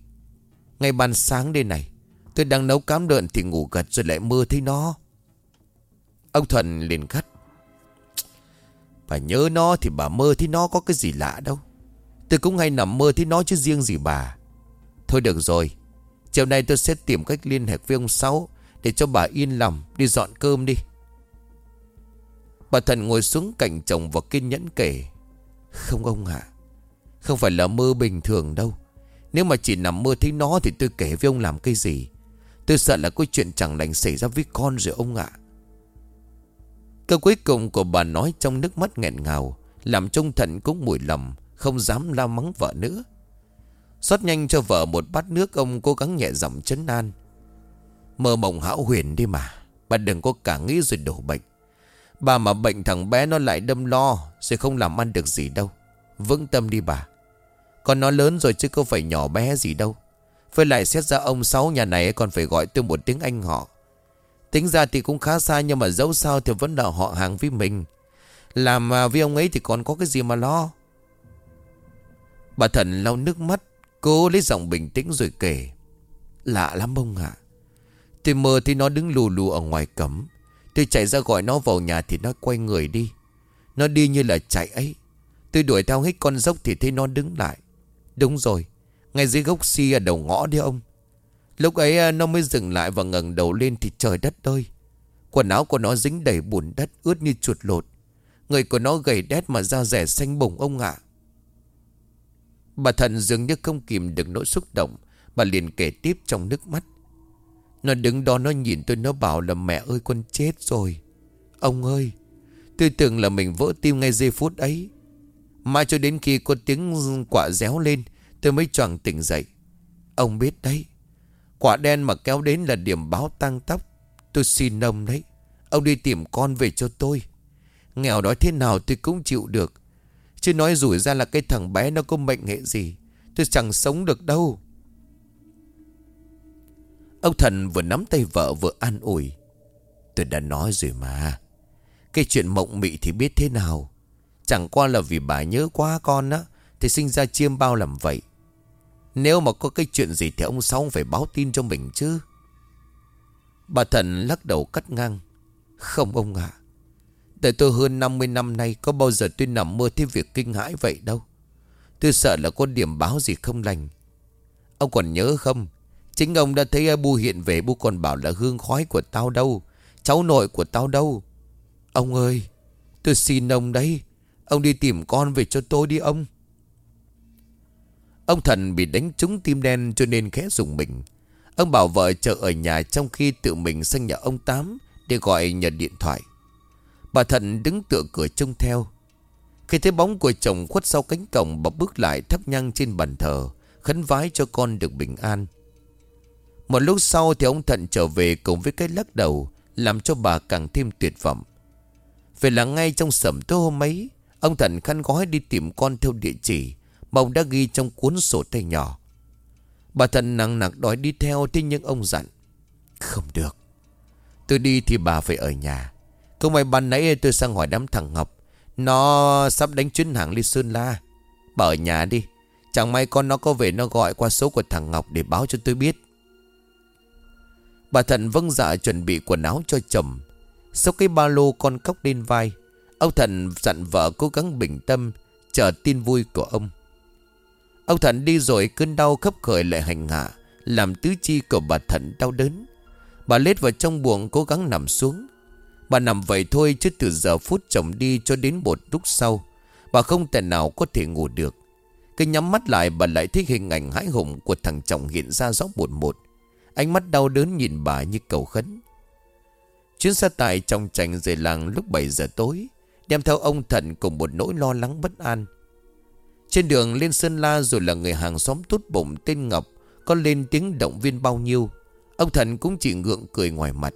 Ngay ban sáng đây này, Tôi đang nấu cám đợn thì ngủ gật rồi lại mơ thấy nó. Ông Thuận liền khắt Bà nhớ nó thì bà mơ thấy nó có cái gì lạ đâu. Tôi cũng hay nằm mơ thấy nó chứ riêng gì bà. Thôi được rồi, Chiều nay tôi sẽ tìm cách liên hệ với ông Sáu Để cho bà yên lòng đi dọn cơm đi. Bà thần ngồi xuống cạnh chồng và kiên nhẫn kể không ông ạ. Không phải là mơ bình thường đâu. Nếu mà chỉ nằm mơ thấy nó Thì tôi kể với ông làm cái gì? Tôi sợ là có chuyện chẳng lành xảy ra với con rồi ông ạ. Câu cuối cùng của bà nói trong nước mắt nghẹn ngào, Làm trông thận cũng mùi lầm, Không dám la mắng vợ nữa. Xót nhanh cho vợ một bát nước Ông cố gắng nhẹ giọng chấn an. Mơ mộng hão huyền đi mà, Bà đừng có cả nghĩ rồi đổ bệnh. Bà mà bệnh thằng bé nó lại đâm lo, Sẽ không làm ăn được gì đâu. Vững tâm đi bà. Còn nó lớn rồi chứ không phải nhỏ bé gì đâu. Với lại xét ra ông Sáu nhà này Còn phải gọi tôi một tiếng anh họ. Tính ra thì cũng khá xa Nhưng mà dẫu sao thì vẫn là họ hàng với mình. Làm với ông ấy thì còn có cái gì mà lo? Bà thần lau nước mắt, Cố lấy giọng bình tĩnh rồi kể. Lạ lắm ông ạ. Tôi mơ thì nó đứng lù lù ở ngoài cấm. Tôi chạy ra gọi nó vào nhà thì nó quay người đi. Nó đi như là chạy ấy. Tôi đuổi theo hết con dốc thì thấy nó đứng lại. Đúng rồi, Ngay dưới gốc si ở đầu ngõ đi ông. Lúc ấy à, nó mới dừng lại và ngẩng đầu lên thì trời đất ơi. Quần áo của nó dính đầy bùn đất, ướt như chuột lột. Người của nó gầy đét mà da rẻ xanh bùng ông ạ. Bà thần dường như không kìm được nỗi xúc động, Bà liền kể tiếp trong nước mắt. Nó đứng đó, nó nhìn tôi, nó bảo là, mẹ ơi, con chết rồi. Ông ơi, Tôi tưởng là mình vỡ tim ngay giây phút ấy. Mãi cho đến khi có tiếng quả réo lên, Tôi mới choàng tỉnh dậy. Ông biết đấy, Quả đen mà kéo đến là điểm báo tăng tóc. Tôi xin ông đấy, Ông đi tìm con về cho tôi. Nghèo đói thế nào tôi cũng chịu được. Chứ nói rủi ra là cái thằng bé nó có mệnh hệ gì? Tôi chẳng sống được đâu. Ông thần vừa nắm tay vợ vừa an ủi. Tôi đã nói rồi mà. Cái chuyện mộng mị thì biết thế nào? Chẳng qua là vì bà nhớ quá con á, Thì sinh ra chiêm bao làm vậy. Nếu mà có cái chuyện gì Thì ông Sáu phải báo tin cho mình chứ. Bà thần lắc đầu cắt ngang. Không ông ạ. Đời tôi hơn 50 năm nay, Có bao giờ tôi nằm mơ thấy việc kinh hãi vậy đâu? Tôi sợ là có điểm báo gì không lành. Ông còn nhớ không? Chính ông đã thấy à, bu hiện về Bu còn bảo là hương khói của tao đâu Cháu nội của tao đâu Ông ơi Tôi xin ông đấy Ông đi tìm con về cho tôi đi ông Ông thần bị đánh trúng tim đen cho nên khẽ dùng mình Ông bảo vợ chờ ở nhà trong khi tự mình sang nhà ông Tám để gọi nhờ điện thoại. Bà Thần đứng tựa cửa trông theo. Khi thấy bóng của chồng khuất sau cánh cổng bà bước lại thắp nhang trên bàn thờ, khấn vái cho con được bình an. Một lúc sau thì ông Thận trở về cùng với cái lắc đầu, làm cho bà càng thêm tuyệt vọng. Về là ngay trong sẩm tối hôm ấy, ông Thận khăn gói đi tìm con theo địa chỉ mà ông đã ghi trong cuốn sổ tay nhỏ. Bà thận nặng nặc đói đi theo Thế nhưng ông dặn Không được. Tôi đi thì bà phải ở nhà. Không may ban nãy tôi sang hỏi đám thằng Ngọc Nó sắp đánh chuyến hàng lên Sơn La. Bà ở nhà đi. Chẳng may con nó có về nó gọi qua số của thằng Ngọc Để báo cho tôi biết. Bà thận vâng dạ chuẩn bị quần áo cho chồng. Sau cái ba lô con cóc lên vai, Ông thận dặn vợ cố gắng bình tâm, Chờ tin vui của ông. Ông Thận đi rồi cơn đau khắp khởi lại hành hạ, Làm tứ chi của bà Thận đau đớn. Bà lết vào trong buồng cố gắng nằm xuống. Bà nằm vậy thôi chứ từ giờ phút chồng đi cho đến một lúc sau, Bà không thể nào có thể ngủ được. Cứ nhắm mắt lại, bà lại thấy hình ảnh hãi hùng của thằng chồng hiện ra rõ một một. Ánh mắt đau đớn nhìn bà như cầu khấn. Chuyến xe tải trong trành rời làng lúc 7 giờ tối, Đem theo ông Thận cùng một nỗi lo lắng bất an. Trên đường lên Sơn La rồi là người hàng xóm tốt bụng tên Ngọc, Có lên tiếng động viên bao nhiêu. Ông Thần cũng chỉ ngượng cười ngoài mặt.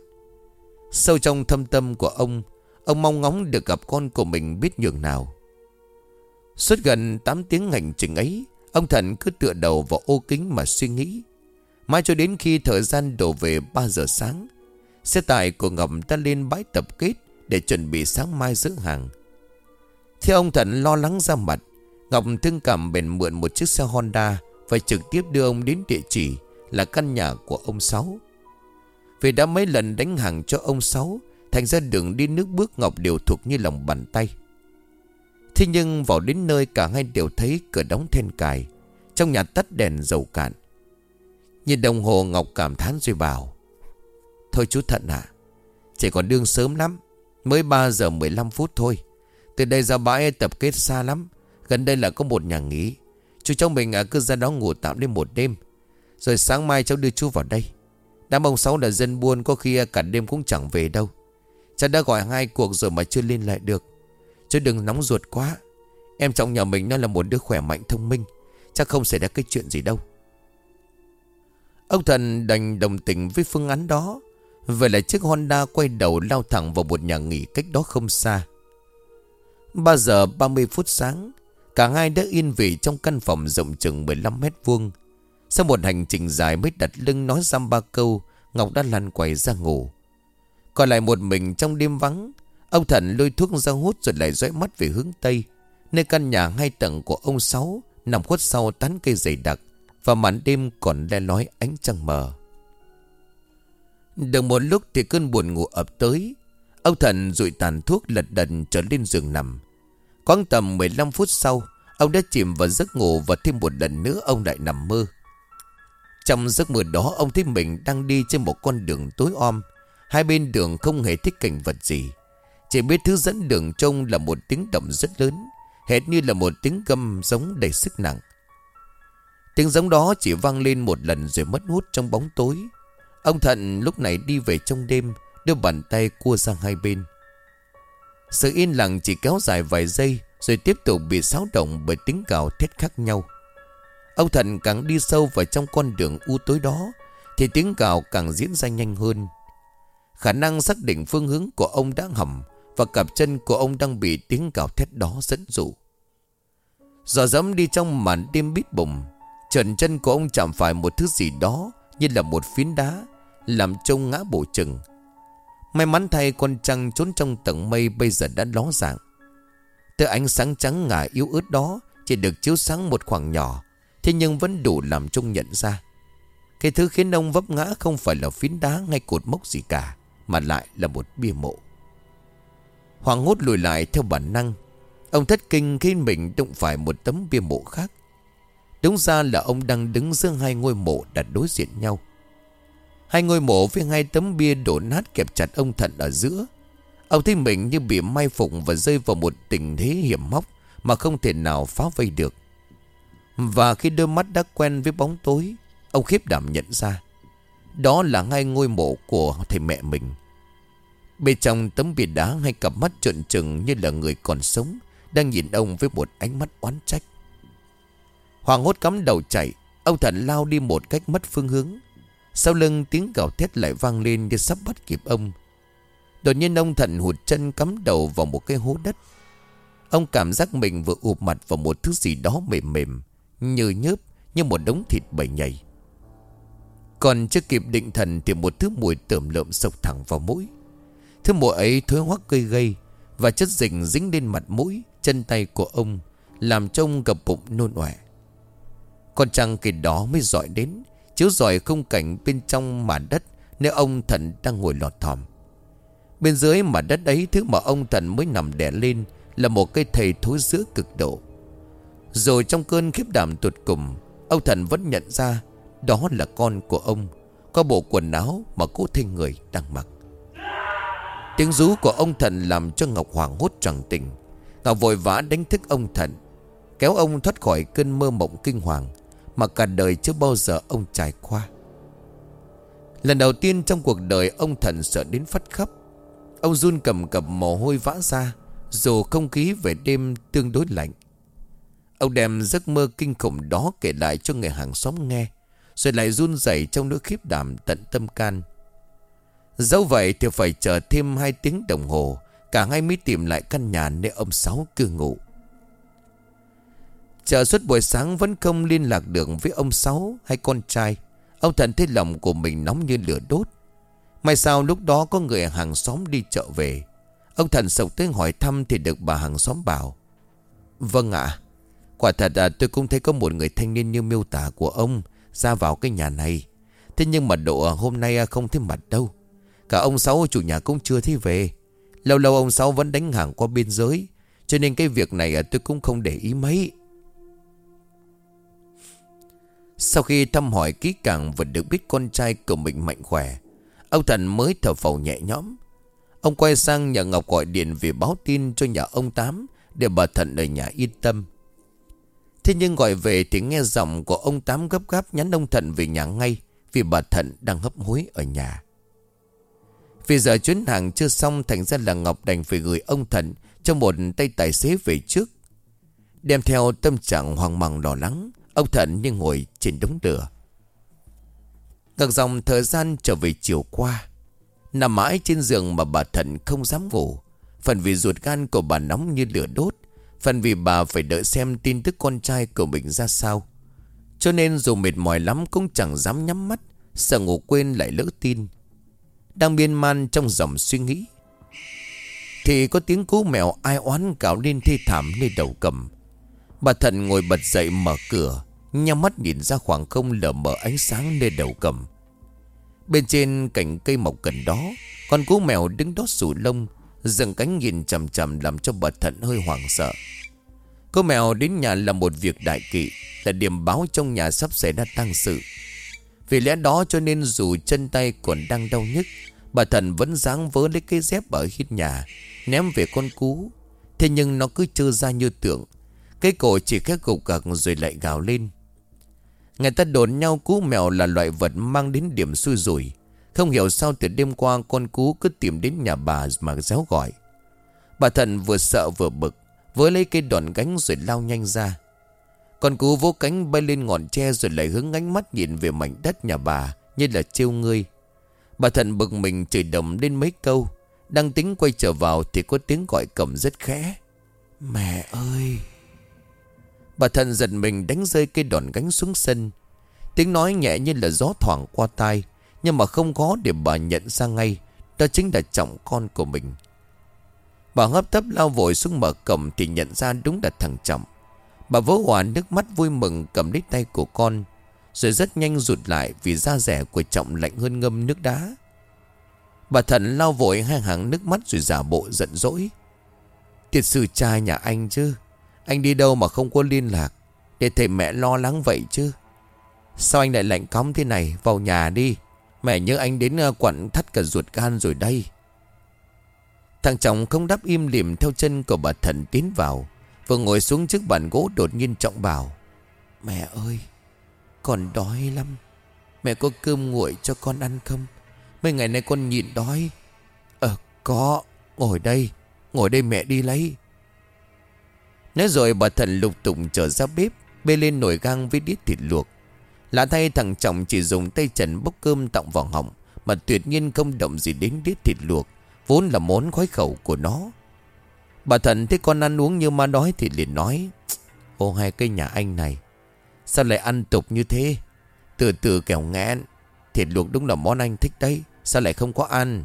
Sâu trong thâm tâm của ông Ông mong ngóng được gặp con của mình biết nhường nào. Suốt gần 8 tiếng hành trình ấy, Ông Thần cứ tựa đầu vào ô kính mà suy nghĩ. Mãi cho đến khi thời gian đổ về 3 giờ sáng, Xe tải của Ngọc ta lên bãi tập kết Để chuẩn bị sáng mai giữ hàng. Theo ông Thần lo lắng ra mặt, Ngọc thương cảm bèn mượn một chiếc xe Honda Và trực tiếp đưa ông đến địa chỉ Là căn nhà của ông Sáu. Vì đã mấy lần đánh hàng cho ông Sáu, Thành ra đường đi nước bước Ngọc đều thuộc như lòng bàn tay. Thế nhưng vào đến nơi cả hai đều thấy cửa đóng then cài, Trong nhà tắt đèn dầu cạn. Nhìn đồng hồ Ngọc cảm thán rồi bảo Thôi chú Thận ạ Chỉ còn đương sớm lắm Mới 3 giờ 15 phút thôi. Từ đây ra bãi tập kết xa lắm Gần đây là có một nhà nghỉ. Chú cháu mình à, cứ ra đó ngủ tạm đến một đêm. Rồi sáng mai cháu đưa chú vào đây. Đám ông Sáu là dân buôn Có khi à, cả đêm cũng chẳng về đâu. Cháu đã gọi hai cuộc rồi mà chưa liên lại được. Chú đừng nóng ruột quá. Em trong nhà mình nó là một đứa khỏe mạnh thông minh. Chắc không xảy ra cái chuyện gì đâu. Ông thần đành đồng tình với phương án đó Vậy là chiếc Honda quay đầu lao thẳng vào một nhà nghỉ cách đó không xa 3 giờ 30 phút sáng Cả hai đã yên vị trong căn phòng rộng chừng 15 mét vuông. Sau một hành trình dài mới đặt lưng nói giam ba câu, Ngọc đã lăn quay ra ngủ. Còn lại một mình trong đêm vắng, ông Thần lôi thuốc ra hút rồi lại dõi mắt về hướng Tây, nơi căn nhà hai tầng của ông Sáu nằm khuất sau tán cây dày đặc và màn đêm còn le lói ánh trăng mờ. Được một lúc thì cơn buồn ngủ ập tới, ông Thần rụi tàn thuốc lật đần trở lên giường nằm. Quang tầm 15 phút sau Ông đã chìm vào giấc ngủ Và thêm một lần nữa ông lại nằm mơ. Trong giấc mơ đó ông thấy mình đang đi trên một con đường tối om. Hai bên đường không hề thích cảnh vật gì. Chỉ biết thứ dẫn đường trông là một tiếng động rất lớn Hệt như là một tiếng gầm giống đầy sức nặng. Tiếng giống đó chỉ vang lên một lần rồi mất hút trong bóng tối. Ông Thận lúc này đi về trong đêm, Đưa bàn tay cua sang hai bên. Sự yên lặng chỉ kéo dài vài giây, Rồi tiếp tục bị xáo động bởi tiếng gào thét khác nhau. Ông Thận càng đi sâu vào trong con đường u tối đó, Thì tiếng gào càng diễn ra nhanh hơn. Khả năng xác định phương hướng của ông đã hầm Và cặp chân của ông đang bị tiếng gào thét đó dẫn dụ. Giò dẫm đi trong màn đêm bít bùng Trần chân của ông chạm phải một thứ gì đó Như là một phiến đá, Làm trông ngã bộ chừng. May mắn thay con trăng trốn trong tầng mây Bây giờ đã ló dạng. Từ ánh sáng trắng ngả yếu ớt đó Chỉ được chiếu sáng một khoảng nhỏ, Thế nhưng vẫn đủ làm trông nhận ra. Cái thứ khiến ông vấp ngã Không phải là phiến đá hay cột mốc gì cả, Mà lại là một bia mộ. Hoàng hốt lùi lại theo bản năng. Ông thất kinh khi mình đụng phải một tấm bia mộ khác. Đúng ra là ông đang đứng giữa hai ngôi mộ đặt đối diện nhau. Hai ngôi mộ với hai tấm bia đổ nát kẹp chặt ông Thận ở giữa. Ông thấy mình như bị mai phục và rơi vào một tình thế hiểm hóc Mà không thể nào phá vây được. Và khi đôi mắt đã quen với bóng tối, Ông khiếp đảm nhận ra, Đó là hai ngôi mộ của thầy mẹ mình. Bên trong tấm bia đá hai cặp mắt trợn trừng như là người còn sống, Đang nhìn ông với một ánh mắt oán trách. Hoàng hốt cắm đầu chạy, Ông thần lao đi một cách mất phương hướng. Sau lưng tiếng gào thét lại vang lên Như sắp bắt kịp ông. Đột nhiên ông thần hụt chân cắm đầu vào một cái hố đất. Ông cảm giác mình vừa ụp mặt vào một thứ gì đó mềm mềm Như nhớp Như một đống thịt bầy nhầy. Còn chưa kịp định thần Thì một thứ mùi tởm lợm sộc thẳng vào mũi. Thứ mùi ấy thối hoắc gây gây Và chất dịch dính lên mặt mũi, Chân tay của ông, Làm trông gập bụng nôn ọe con trăng kỳ đó mới dọi đến, Chiếu dọi không cảnh bên trong màn đất Nơi ông thần đang ngồi lọt thòm Bên dưới màn đất ấy, Thứ mà ông thần mới nằm đè lên Là một cây thầy thối giữa cực độ. Rồi trong cơn khiếp đảm tuột cùng, Ông thần vẫn nhận ra Đó là con của ông, Có bộ quần áo mà cô thinh người đang mặc. Tiếng rú của ông thần làm cho Ngọc Hoàng hốt tròn tình Ngọc vội vã đánh thức ông thần, Kéo ông thoát khỏi cơn mơ mộng kinh hoàng mà cả đời chưa bao giờ ông trải qua. Lần đầu tiên trong cuộc đời ông thần sợ đến phát khóc. Ông run cầm cầm mồ hôi vã ra, Dù không khí về đêm tương đối lạnh. Ông đem giấc mơ kinh khủng đó kể lại cho người hàng xóm nghe, Rồi lại run rẩy trong nỗi khiếp đảm tận tâm can. Dẫu vậy thì phải chờ thêm hai tiếng đồng hồ, Cả hai mới tìm lại căn nhà nơi ông Sáu cư ngụ. Chờ suốt buổi sáng vẫn không liên lạc được với ông Sáu hay con trai. Ông Thần thấy lòng của mình nóng như lửa đốt. May sao lúc đó có người hàng xóm đi chợ về. Ông Thần sộc tới hỏi thăm thì được bà hàng xóm bảo. Vâng ạ. Quả thật à, tôi cũng thấy có một người thanh niên như miêu tả của ông Ra vào cái nhà này. Thế nhưng mà độ hôm nay không thấy mặt đâu. Cả ông Sáu chủ nhà cũng chưa thấy về. Lâu lâu ông Sáu vẫn đánh hàng qua biên giới Cho nên cái việc này tôi cũng không để ý mấy sau khi thăm hỏi kỹ càng và được biết con trai của mình mạnh khỏe, Ông Thần mới thở phào nhẹ nhõm. Ông quay sang nhà Ngọc gọi điện về báo tin cho nhà ông Tám Để bà Thần ở nhà yên tâm. Thế nhưng gọi về thì nghe giọng của ông Tám gấp gáp nhắn ông Thần về nhà ngay Vì bà Thần đang hấp hối ở nhà. Vì giờ chuyến hàng chưa xong, Thành ra là Ngọc đành phải gửi ông Thần Cho một tay tài xế về trước, Đem theo tâm trạng hoang mang lo lắng. Ông Thận như ngồi trên đống lửa. Ngược dòng thời gian trở về chiều qua, Nằm mãi trên giường mà bà Thận không dám ngủ. Phần vì ruột gan của bà nóng như lửa đốt, Phần vì bà phải đợi xem tin tức con trai của mình ra sao. Cho nên dù mệt mỏi lắm cũng chẳng dám nhắm mắt, Sợ ngủ quên lại lỡ tin. Đang biên man trong dòng suy nghĩ, Thì có tiếng cú mèo ai oán cào lên thi thảm nơi đầu cầm. Bà Thận ngồi bật dậy mở cửa. Nhắm mắt nhìn ra khoảng không lờ mờ ánh sáng nơi đầu cầm. Bên trên cành cây mọc gần đó, Con cú mèo đứng đó sủ lông, dựng cánh nhìn chầm chầm làm cho bà Thận hơi hoảng sợ. Cô mèo đến nhà là một việc đại kỵ, Là điểm báo trong nhà sắp xảy ra tăng sự. Vì lẽ đó cho nên dù chân tay còn đang đau nhức, Bà Thần vẫn dáng vớ lấy cái dép ở hít nhà, Ném về con cú. Thế nhưng nó cứ trơ ra như tượng, cái cổ chỉ khét gục gặc rồi lại gào lên. Người ta đồn nhau cú mèo là loại vật mang đến điểm xui rủi. Không hiểu sao từ đêm qua con cú cứ tìm đến nhà bà mà réo gọi. Bà thần vừa sợ vừa bực Với lấy cây đòn gánh rồi lao nhanh ra. Con cú vỗ cánh bay lên ngọn tre rồi lại hướng ánh mắt nhìn về mảnh đất nhà bà, Như là trêu ngươi. Bà thần bực mình chửi đồng lên mấy câu. Đang tính quay trở vào thì có tiếng gọi cầm rất khẽ. Mẹ ơi! Bà thần giật mình đánh rơi cây đòn gánh xuống sân. Tiếng nói nhẹ như là gió thoảng qua tai, Nhưng mà không có để bà nhận ra ngay, Đó chính là trọng con của mình. Bà hấp tấp lao vội xuống mở cầm Thì nhận ra đúng là thằng trọng. Bà vỡ hòa nước mắt vui mừng cầm lấy tay của con, Rồi rất nhanh rụt lại Vì da rẻ của trọng lạnh hơn ngâm nước đá. Bà thần lao vội hai hàng nước mắt Rồi giả bộ giận dỗi. Tiệt sư cha nhà anh chứ anh đi đâu mà không có liên lạc? Để thầy mẹ lo lắng vậy chứ. Sao anh lại lạnh cóng thế này? Vào nhà đi. Mẹ nhớ anh đến ờ, quặn thắt cả ruột gan rồi đây. Thằng chồng không đáp im lìm theo chân của bà thần tiến vào. Vừa ngồi xuống trước bàn gỗ đột nhiên trọng bảo, Mẹ ơi, Con đói lắm. Mẹ có cơm nguội cho con ăn không? Mấy ngày nay con nhịn đói. Ờ có. Ngồi đây. Ngồi đây mẹ đi lấy. Nói rồi bà thần lục tụng trở ra bếp, Bê lên nồi gang với đít thịt luộc. Lạ thay thằng chồng chỉ dùng tay trần bốc cơm tọng vào họng, Mà tuyệt nhiên không động gì đến đít thịt luộc, Vốn là món khoái khẩu của nó. Bà thần thấy con ăn uống như ma đói thì liền nói Ô hai cây nhà anh này, Sao lại ăn tục như thế? Từ từ kẻo ngán Thịt luộc đúng là món anh thích đấy, Sao lại không có ăn?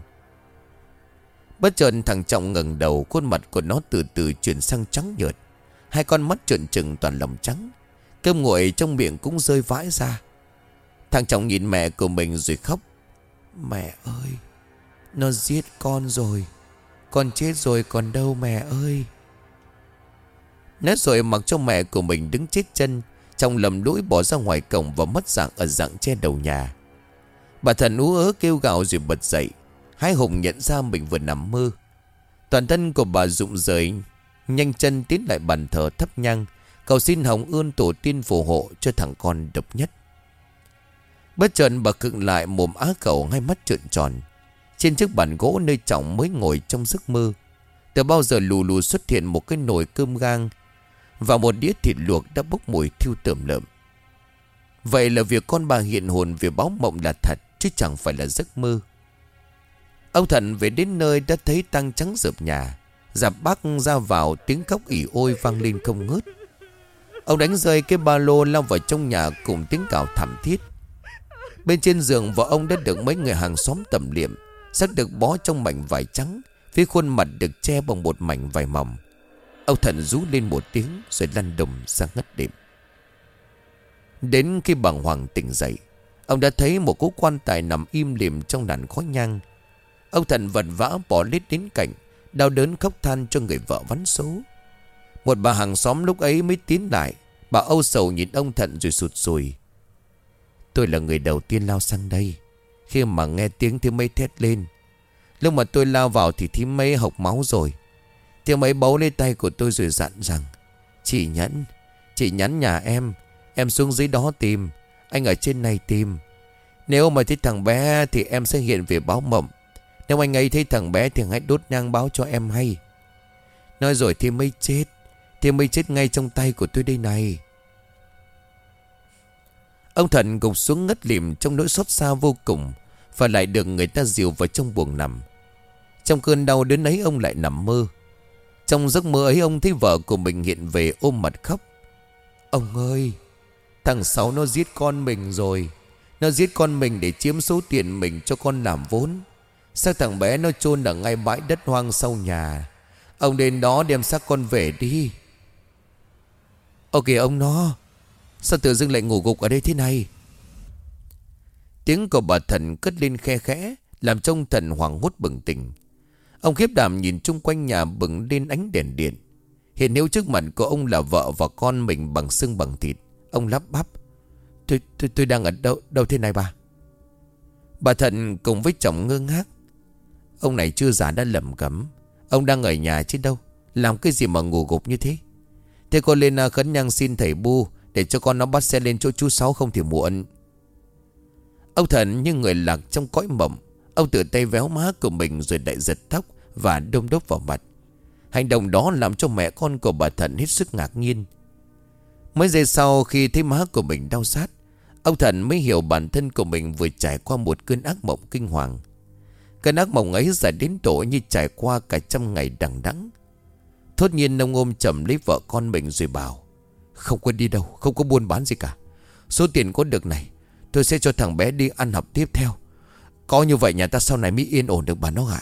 Bất chợt thằng Trọng ngẩng đầu, Khuôn mặt của nó từ từ chuyển sang trắng nhợt. Hai con mắt trợn trừng toàn lòng trắng. Cơm nguội trong miệng cũng rơi vãi ra. Thằng chồng nhìn mẹ của mình rồi khóc. Mẹ ơi, Nó giết con rồi. Con chết rồi còn đâu mẹ ơi. Nói rồi mặc cho mẹ của mình đứng chết chân Trong lầm lũi bỏ ra ngoài cổng Và mất dạng ở dạng che đầu nhà. Bà thần ú ớ kêu gào rồi bật dậy. Hai hùng nhận ra mình vừa nằm mơ. Toàn thân của bà rụng rời Nhanh chân tiến lại bàn thờ thấp nhang. Cầu xin hồng ơn tổ tiên phù hộ Cho thằng con độc nhất. Bất chợt bà cựng lại mồm á cầu Hai mắt trợn tròn. Trên chiếc bàn gỗ nơi trọng mới ngồi trong giấc mơ, Từ bao giờ lù lù xuất hiện Một cái nồi cơm gang Và một đĩa thịt luộc đã bốc mùi thiêu tởm lợm. Vậy là việc con bà hiện hồn Về báo mộng là thật, Chứ chẳng phải là giấc mơ. Ông thần về đến nơi đã thấy tăng trắng rợp nhà. Giạp bác ra vào tiếng khóc ỉ ôi vang lên không ngớt. Ông đánh rơi cái ba lô lao vào trong nhà cùng tiếng cào thảm thiết. Bên trên giường vợ ông đã được mấy người hàng xóm tầm liệm Xác được bó trong mảnh vải trắng, Phía khuôn mặt được che bằng một mảnh vải mỏng. Ông thần rú lên một tiếng Rồi lăn đùng ra ngất đêm Đến khi bàng hoàng tỉnh dậy, Ông đã thấy một cố quan tài nằm im lìm trong đàn khói nhang. Ông thần vật vã bỏ lết đến cạnh Đau đớn khóc than cho người vợ vắn số Một bà hàng xóm lúc ấy mới tiến lại, Bà âu sầu nhìn ông thận rồi sụt sùi. Tôi là người đầu tiên lao sang đây. Khi mà nghe tiếng thì mấy thét lên. Lúc mà tôi lao vào thì thím mấy hộc máu rồi. Thì mấy bấu lên tay của tôi rồi dặn rằng, Chị nhẫn, Chị nhắn nhà em Em xuống dưới đó tìm, Anh ở trên này tìm. Nếu mà thấy thằng bé thì em sẽ hiện về báo mộng. Nếu anh ấy thấy thằng bé thì hãy đốt nhang báo cho em hay. Nói rồi thì mới chết, Thì mới chết ngay trong tay của tôi đây này. Ông thần gục xuống ngất lịm trong nỗi xót xa vô cùng, Và lại được người ta dìu vào trong buồng nằm. Trong cơn đau đến ấy ông lại nằm mơ. Trong giấc mơ ấy ông thấy vợ của mình hiện về ôm mặt khóc. Ông ơi, Thằng Sáu nó giết con mình rồi. Nó giết con mình để chiếm số tiền mình cho con làm vốn. Xác thằng bé nó chôn ở ngay bãi đất hoang sau nhà? Ông đến đó đem xác con về đi. Ok ông nó Sao tự dưng lại ngủ gục ở đây thế này? Tiếng của bà thần cất lên khe khẽ Làm trông thần hoảng hốt bừng tỉnh. Ông khiếp đảm nhìn chung quanh nhà bừng lên ánh đèn điện. Hiện nếu trước mặt của ông là vợ và con mình bằng xương bằng thịt. Ông lắp bắp Tôi, tôi, tôi đang ở đâu, đâu thế này bà? Bà thần cùng với chồng ngơ ngác Ông này chưa già đã lầm cấm. Ông đang ở nhà chứ đâu? Làm cái gì mà ngủ gục như thế? Thế con lên à, khấn nhang xin thầy bu Để cho con nó bắt xe lên chỗ chú Sáu không thì muộn. Ông thần như người lạc trong cõi mộng. Ông tự tay véo má của mình rồi đại giật tóc Và đôm đốc vào mặt. Hành động đó làm cho mẹ con của bà thần hết sức ngạc nhiên. Mấy giây sau khi thấy má của mình đau sát Ông thần mới hiểu bản thân của mình vừa trải qua một cơn ác mộng kinh hoàng. Cơn ác mộng ấy dài đến độ như trải qua cả trăm ngày đằng đẵng. Thốt nhiên ông ôm chầm lấy vợ con mình rồi bảo Không có đi đâu, không có buôn bán gì cả. Số tiền có được này Tôi sẽ cho thằng bé đi ăn học tiếp theo. Có như vậy nhà ta sau này mới yên ổn được bà nó ạ.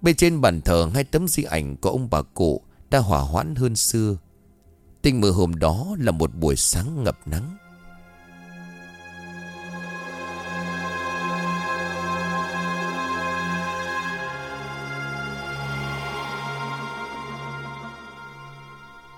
Bên trên bàn thờ hai tấm di ảnh của ông bà cụ Đã hỏa hoãn hơn xưa. Tình mơ hôm đó là một buổi sáng ngập nắng.